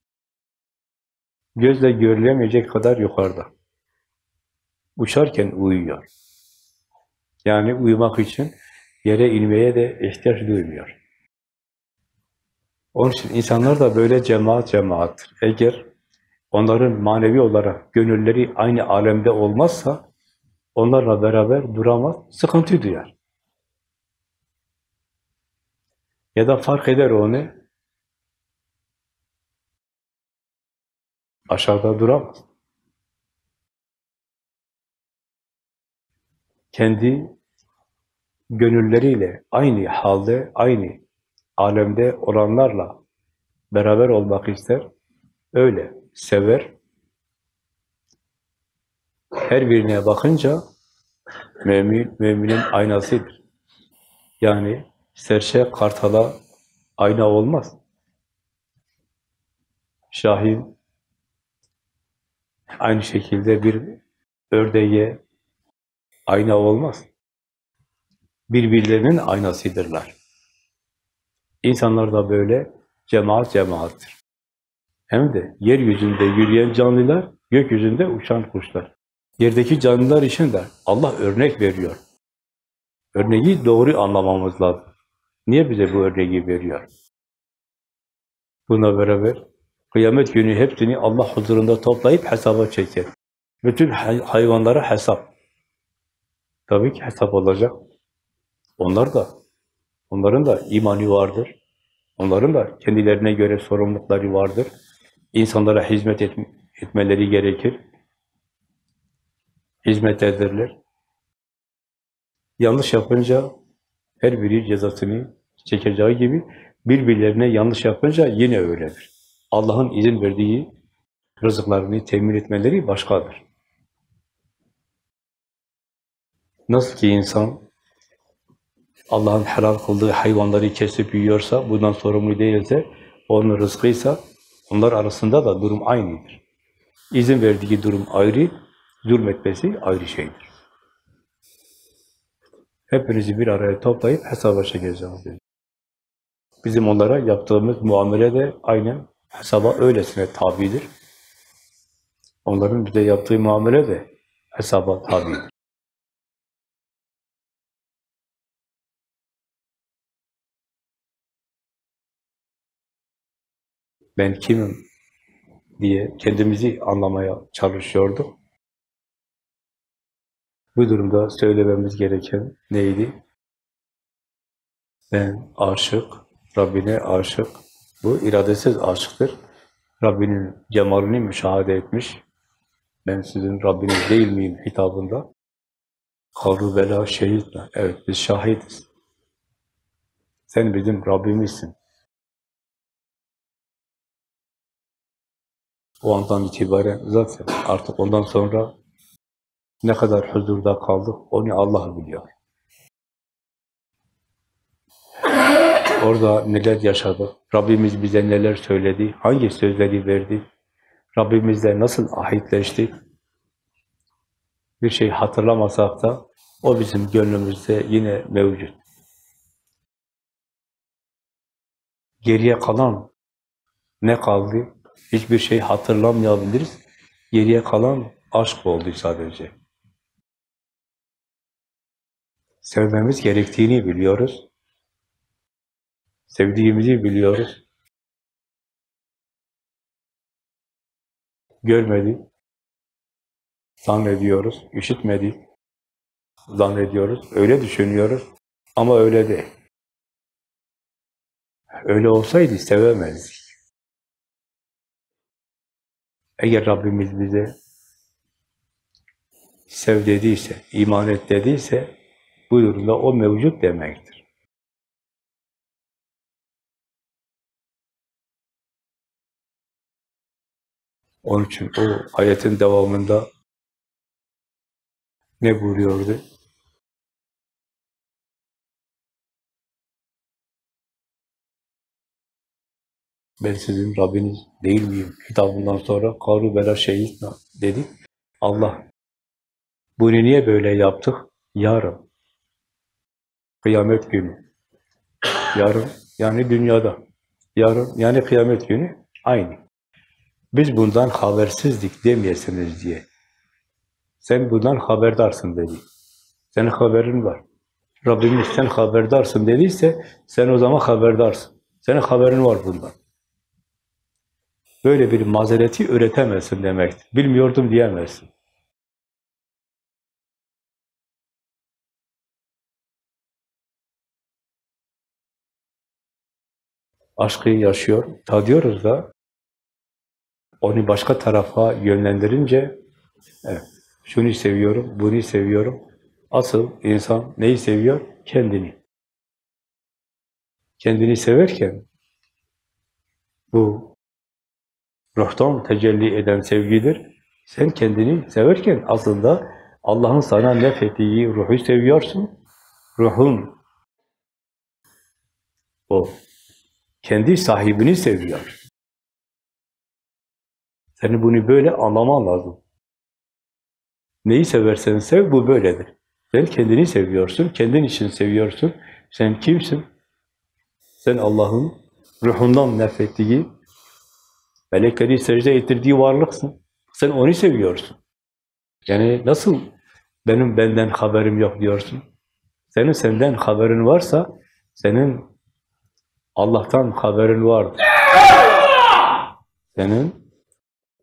Gözle görülemeyecek kadar yukarıda. Uçarken uyuyor. Yani uyumak için yere inmeye de ihtiyaç duymuyor. Onun için insanlar da böyle cemaat cemaattir. Eğer onların manevi olarak gönülleri aynı alemde olmazsa onlarla beraber duramaz, sıkıntı duyar. Ya da fark eder onu. Aşağıda duramaz. Kendi gönülleriyle aynı halde, aynı alemde olanlarla beraber olmak ister. Öyle sever. Her birine bakınca mümin, müminin aynasıdır. Yani serçe kartala ayna olmaz. Şahin aynı şekilde bir ördeğe ayna olmaz. Birbirlerinin aynasıdırlar. İnsanlar da böyle cemaat cemaattir. Hem de yeryüzünde yürüyen canlılar, gökyüzünde uçan kuşlar. Yerdeki canlılar için de Allah örnek veriyor. Örneği doğru anlamamız lazım. Niye bize bu örneği veriyor? Buna beraber kıyamet günü hepsini Allah huzurunda toplayıp hesaba çeker. Bütün hay- hayvanlara hesap. Tabii ki hesap olacak. Onlar da, onların da imani vardır. Onların da kendilerine göre sorumlulukları vardır. İnsanlara hizmet et- etmeleri gerekir. Hizmet ederler. Yanlış yapınca her biri cezasını çekeceği gibi birbirlerine yanlış yapınca yine öyledir. Allah'ın izin verdiği rızıklarını temin etmeleri başkadır. Nasıl ki insan Allah'ın helal kıldığı hayvanları kesip yiyorsa, bundan sorumlu değilse, onun rızkıysa, onlar arasında da durum aynıdır. İzin verdiği durum ayrı, zulmetmesi ayrı şeydir. Hepinizi bir araya toplayıp hesaba çekeceğiz. dedi. Bizim onlara yaptığımız muamele de aynen hesaba öylesine tabidir. Onların bize yaptığı muamele de hesaba tabidir. Ben kimim diye kendimizi anlamaya çalışıyorduk. Bu durumda söylememiz gereken neydi? Ben aşık, Rabbine aşık. Bu iradesiz aşıktır. Rabbinin cemalini müşahede etmiş. Ben sizin Rabbiniz değil miyim hitabında. Kalu bela şehitna. Evet biz şahidiz. Sen bizim Rabbimizsin. O andan itibaren zaten artık ondan sonra ne kadar huzurda kaldık onu Allah biliyor. Orada neler yaşadık, Rabbimiz bize neler söyledi, hangi sözleri verdi, Rabbimizle nasıl ahitleştik, bir şey hatırlamasak da o bizim gönlümüzde yine mevcut. Geriye kalan ne kaldı? Hiçbir şey hatırlamayabiliriz. Geriye kalan aşk oldu sadece. Sevmemiz gerektiğini biliyoruz. Sevdiğimizi biliyoruz. Görmedi. Zannediyoruz. işitmedi. Zannediyoruz. Öyle düşünüyoruz. Ama öyle değil. Öyle olsaydı sevemezdik. Eğer Rabbimiz bize sev dediyse, iman et dediyse bu durumda o mevcut demektir. Onun için o ayetin devamında ne buyuruyordu? Ben sizin Rabbiniz değil miyim? Kitabından sonra karu bela şehitna dedi. Allah bunu niye böyle yaptık? Yarın. Kıyamet günü. Yarın yani dünyada. Yarın yani kıyamet günü aynı. Biz bundan habersizdik demeyesiniz diye. Sen bundan haberdarsın dedi. Senin haberin var. Rabbimiz sen haberdarsın dediyse sen o zaman haberdarsın. Senin haberin var bundan. Böyle bir mazereti öğretemezsin demektir. Bilmiyordum diyemezsin. Aşkı yaşıyor, tadıyoruz da onu başka tarafa yönlendirince evet, şunu seviyorum, bunu seviyorum. Asıl insan neyi seviyor? Kendini. Kendini severken bu ruhtan tecelli eden sevgidir. Sen kendini severken aslında Allah'ın sana nefettiği ruhu seviyorsun. Ruhun o kendi sahibini seviyor. Senin bunu böyle anlaman lazım. Neyi seversen sev, bu böyledir. Sen kendini seviyorsun, kendin için seviyorsun. Sen kimsin? Sen Allah'ın ruhundan nefrettiği, melekleri secde ettirdiği varlıksın. Sen onu seviyorsun. Yani nasıl benim benden haberim yok diyorsun? Senin senden haberin varsa, senin Allah'tan haberin vardır. Senin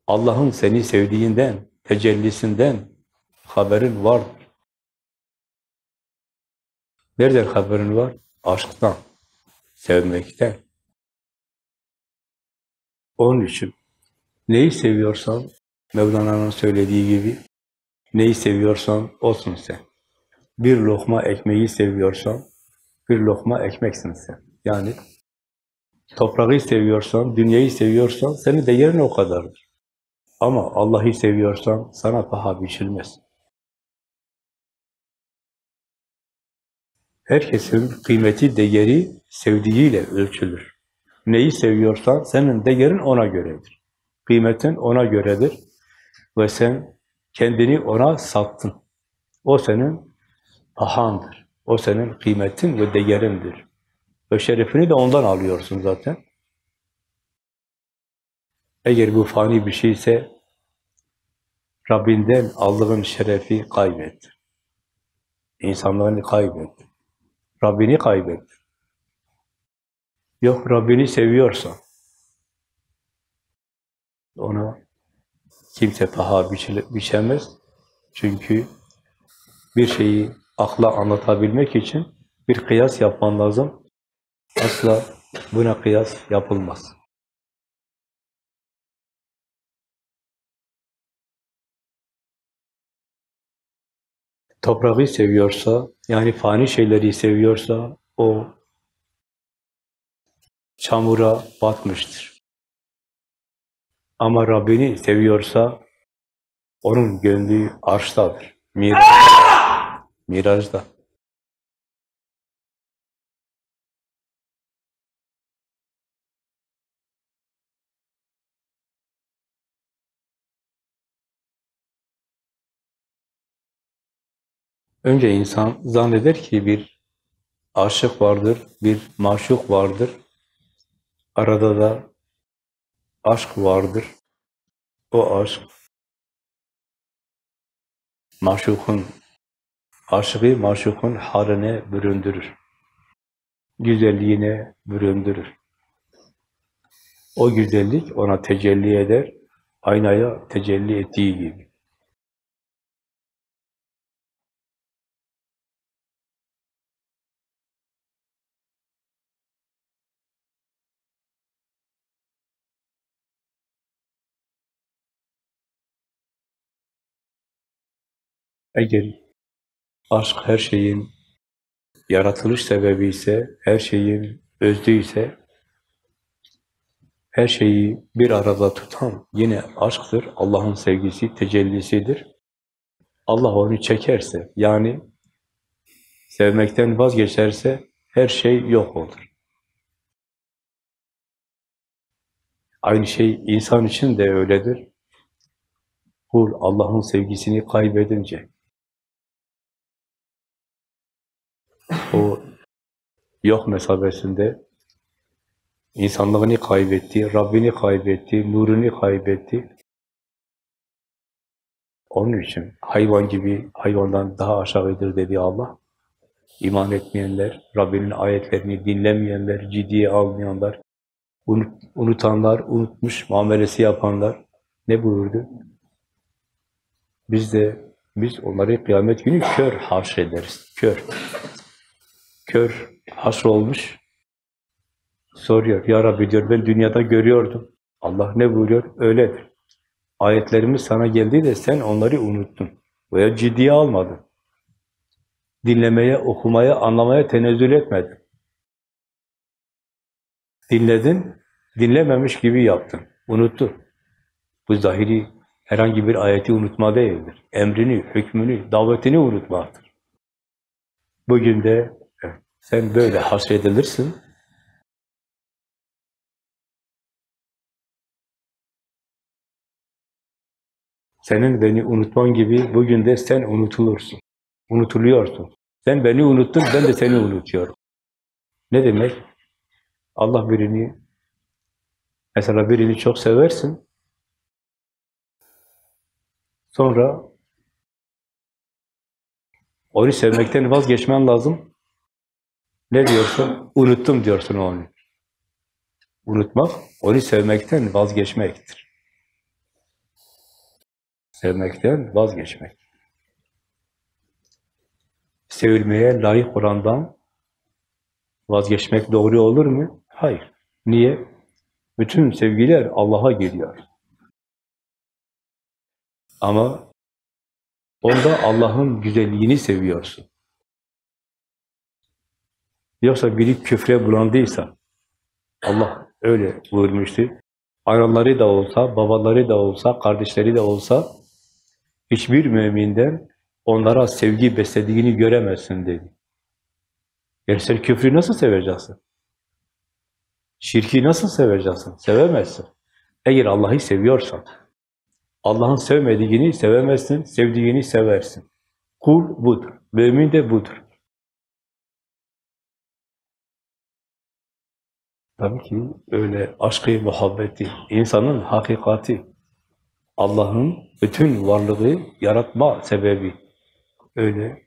Allah'ın seni sevdiğinden, tecellisinden haberin vardır. Nereden haberin var? Aşktan, sevmekten. Onun için neyi seviyorsan, Mevlana'nın söylediği gibi, neyi seviyorsan olsun sen. Bir lokma ekmeği seviyorsan, bir lokma ekmeksin sen. Yani toprağı seviyorsan, dünyayı seviyorsan, senin değerin o kadardır. Ama Allah'ı seviyorsan, sana paha biçilmez. Herkesin kıymeti, değeri sevdiğiyle ölçülür. Neyi seviyorsan senin değerin ona göredir. Kıymetin ona göredir. Ve sen kendini ona sattın. O senin pahandır. O senin kıymetin ve değerindir. Ve şerefini de ondan alıyorsun zaten. Eğer bu fani bir şeyse Rabbinden aldığın şerefi kaybet. İnsanlarını kaybet. Rabbini kaybet. Yok Rabbini seviyorsa ona kimse paha biçemez. Çünkü bir şeyi akla anlatabilmek için bir kıyas yapman lazım. Asla buna kıyas yapılmaz. toprağı seviyorsa, yani fani şeyleri seviyorsa, o çamura batmıştır. Ama Rabbini seviyorsa, onun gönlü arştadır, miraj, mirajda. Önce insan zanneder ki bir aşık vardır, bir maşuk vardır. Arada da aşk vardır. O aşk maşukun aşığı maşukun haline büründürür. Güzelliğine büründürür. O güzellik ona tecelli eder, aynaya tecelli ettiği gibi. Eğer aşk her şeyin yaratılış sebebi ise, her şeyin özü ise, her şeyi bir arada tutan yine aşktır. Allah'ın sevgisi, tecellisidir. Allah onu çekerse, yani sevmekten vazgeçerse her şey yok olur. Aynı şey insan için de öyledir. Kul Allah'ın sevgisini kaybedince, yok mesabesinde insanlığını kaybetti, Rabbini kaybetti, nurunu kaybetti. Onun için hayvan gibi, hayvandan daha aşağıdır dedi Allah. İman etmeyenler, Rabbinin ayetlerini dinlemeyenler, ciddiye almayanlar, unut, unutanlar, unutmuş muamelesi yapanlar ne buyurdu? Biz de, biz onları kıyamet günü kör haşrederiz, kör kör olmuş, Soruyor, Ya Rabbi diyor, ben dünyada görüyordum. Allah ne buyuruyor? Öyledir. Ayetlerimiz sana geldi de sen onları unuttun. Veya ciddiye almadın. Dinlemeye, okumaya, anlamaya tenezzül etmedin. Dinledin, dinlememiş gibi yaptın. Unuttun. Bu zahiri herhangi bir ayeti unutma değildir. Emrini, hükmünü, davetini unutmaktır. Bugün de sen böyle hasredilirsin. Senin beni unutman gibi bugün de sen unutulursun. Unutuluyorsun. Sen beni unuttun, ben de seni unutuyorum. Ne demek? Allah birini, mesela birini çok seversin, sonra onu sevmekten vazgeçmen lazım. Ne diyorsun? Unuttum diyorsun onu. Unutmak, onu sevmekten vazgeçmektir. Sevmekten vazgeçmek. Sevilmeye layık olandan vazgeçmek doğru olur mu? Hayır. Niye? Bütün sevgiler Allah'a geliyor. Ama onda Allah'ın güzelliğini seviyorsun. Yoksa biri küfre bulandıysa, Allah öyle buyurmuştu. Anaları da olsa, babaları da olsa, kardeşleri de olsa, hiçbir müminden onlara sevgi beslediğini göremezsin dedi. Yani sen küfrü nasıl seveceksin? Şirki nasıl seveceksin? Sevemezsin. Eğer Allah'ı seviyorsan, Allah'ın sevmediğini sevemezsin, sevdiğini seversin. Kul budur, mümin de budur. Tabii ki öyle aşkı, muhabbeti, insanın hakikati, Allah'ın bütün varlığı yaratma sebebi. Öyle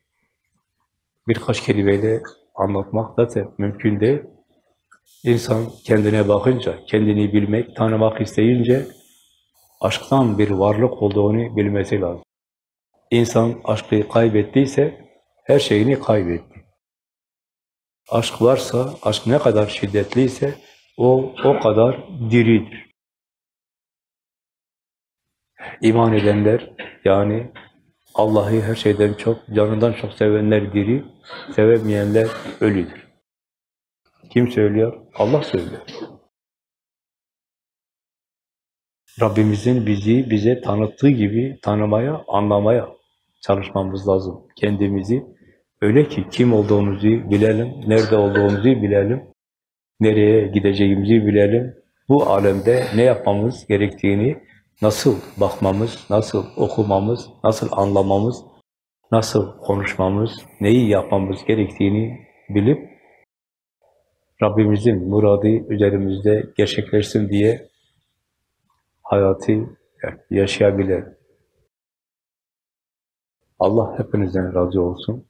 birkaç kelimeyle anlatmak zaten mümkün değil. İnsan kendine bakınca, kendini bilmek, tanımak isteyince aşktan bir varlık olduğunu bilmesi lazım. İnsan aşkı kaybettiyse her şeyini kaybetti. Aşk varsa, aşk ne kadar şiddetliyse o o kadar diridir. İman edenler yani Allah'ı her şeyden çok, canından çok sevenler diri, sevemeyenler ölüdür. Kim söylüyor? Allah söylüyor. Rabbimizin bizi bize tanıttığı gibi tanımaya, anlamaya çalışmamız lazım. Kendimizi öyle ki kim olduğumuzu bilelim, nerede olduğumuzu bilelim, nereye gideceğimizi bilelim, bu alemde ne yapmamız gerektiğini, nasıl bakmamız, nasıl okumamız, nasıl anlamamız, nasıl konuşmamız, neyi yapmamız gerektiğini bilip Rabbimizin muradı üzerimizde gerçekleşsin diye hayatı yaşayabilelim. Allah hepinizden razı olsun.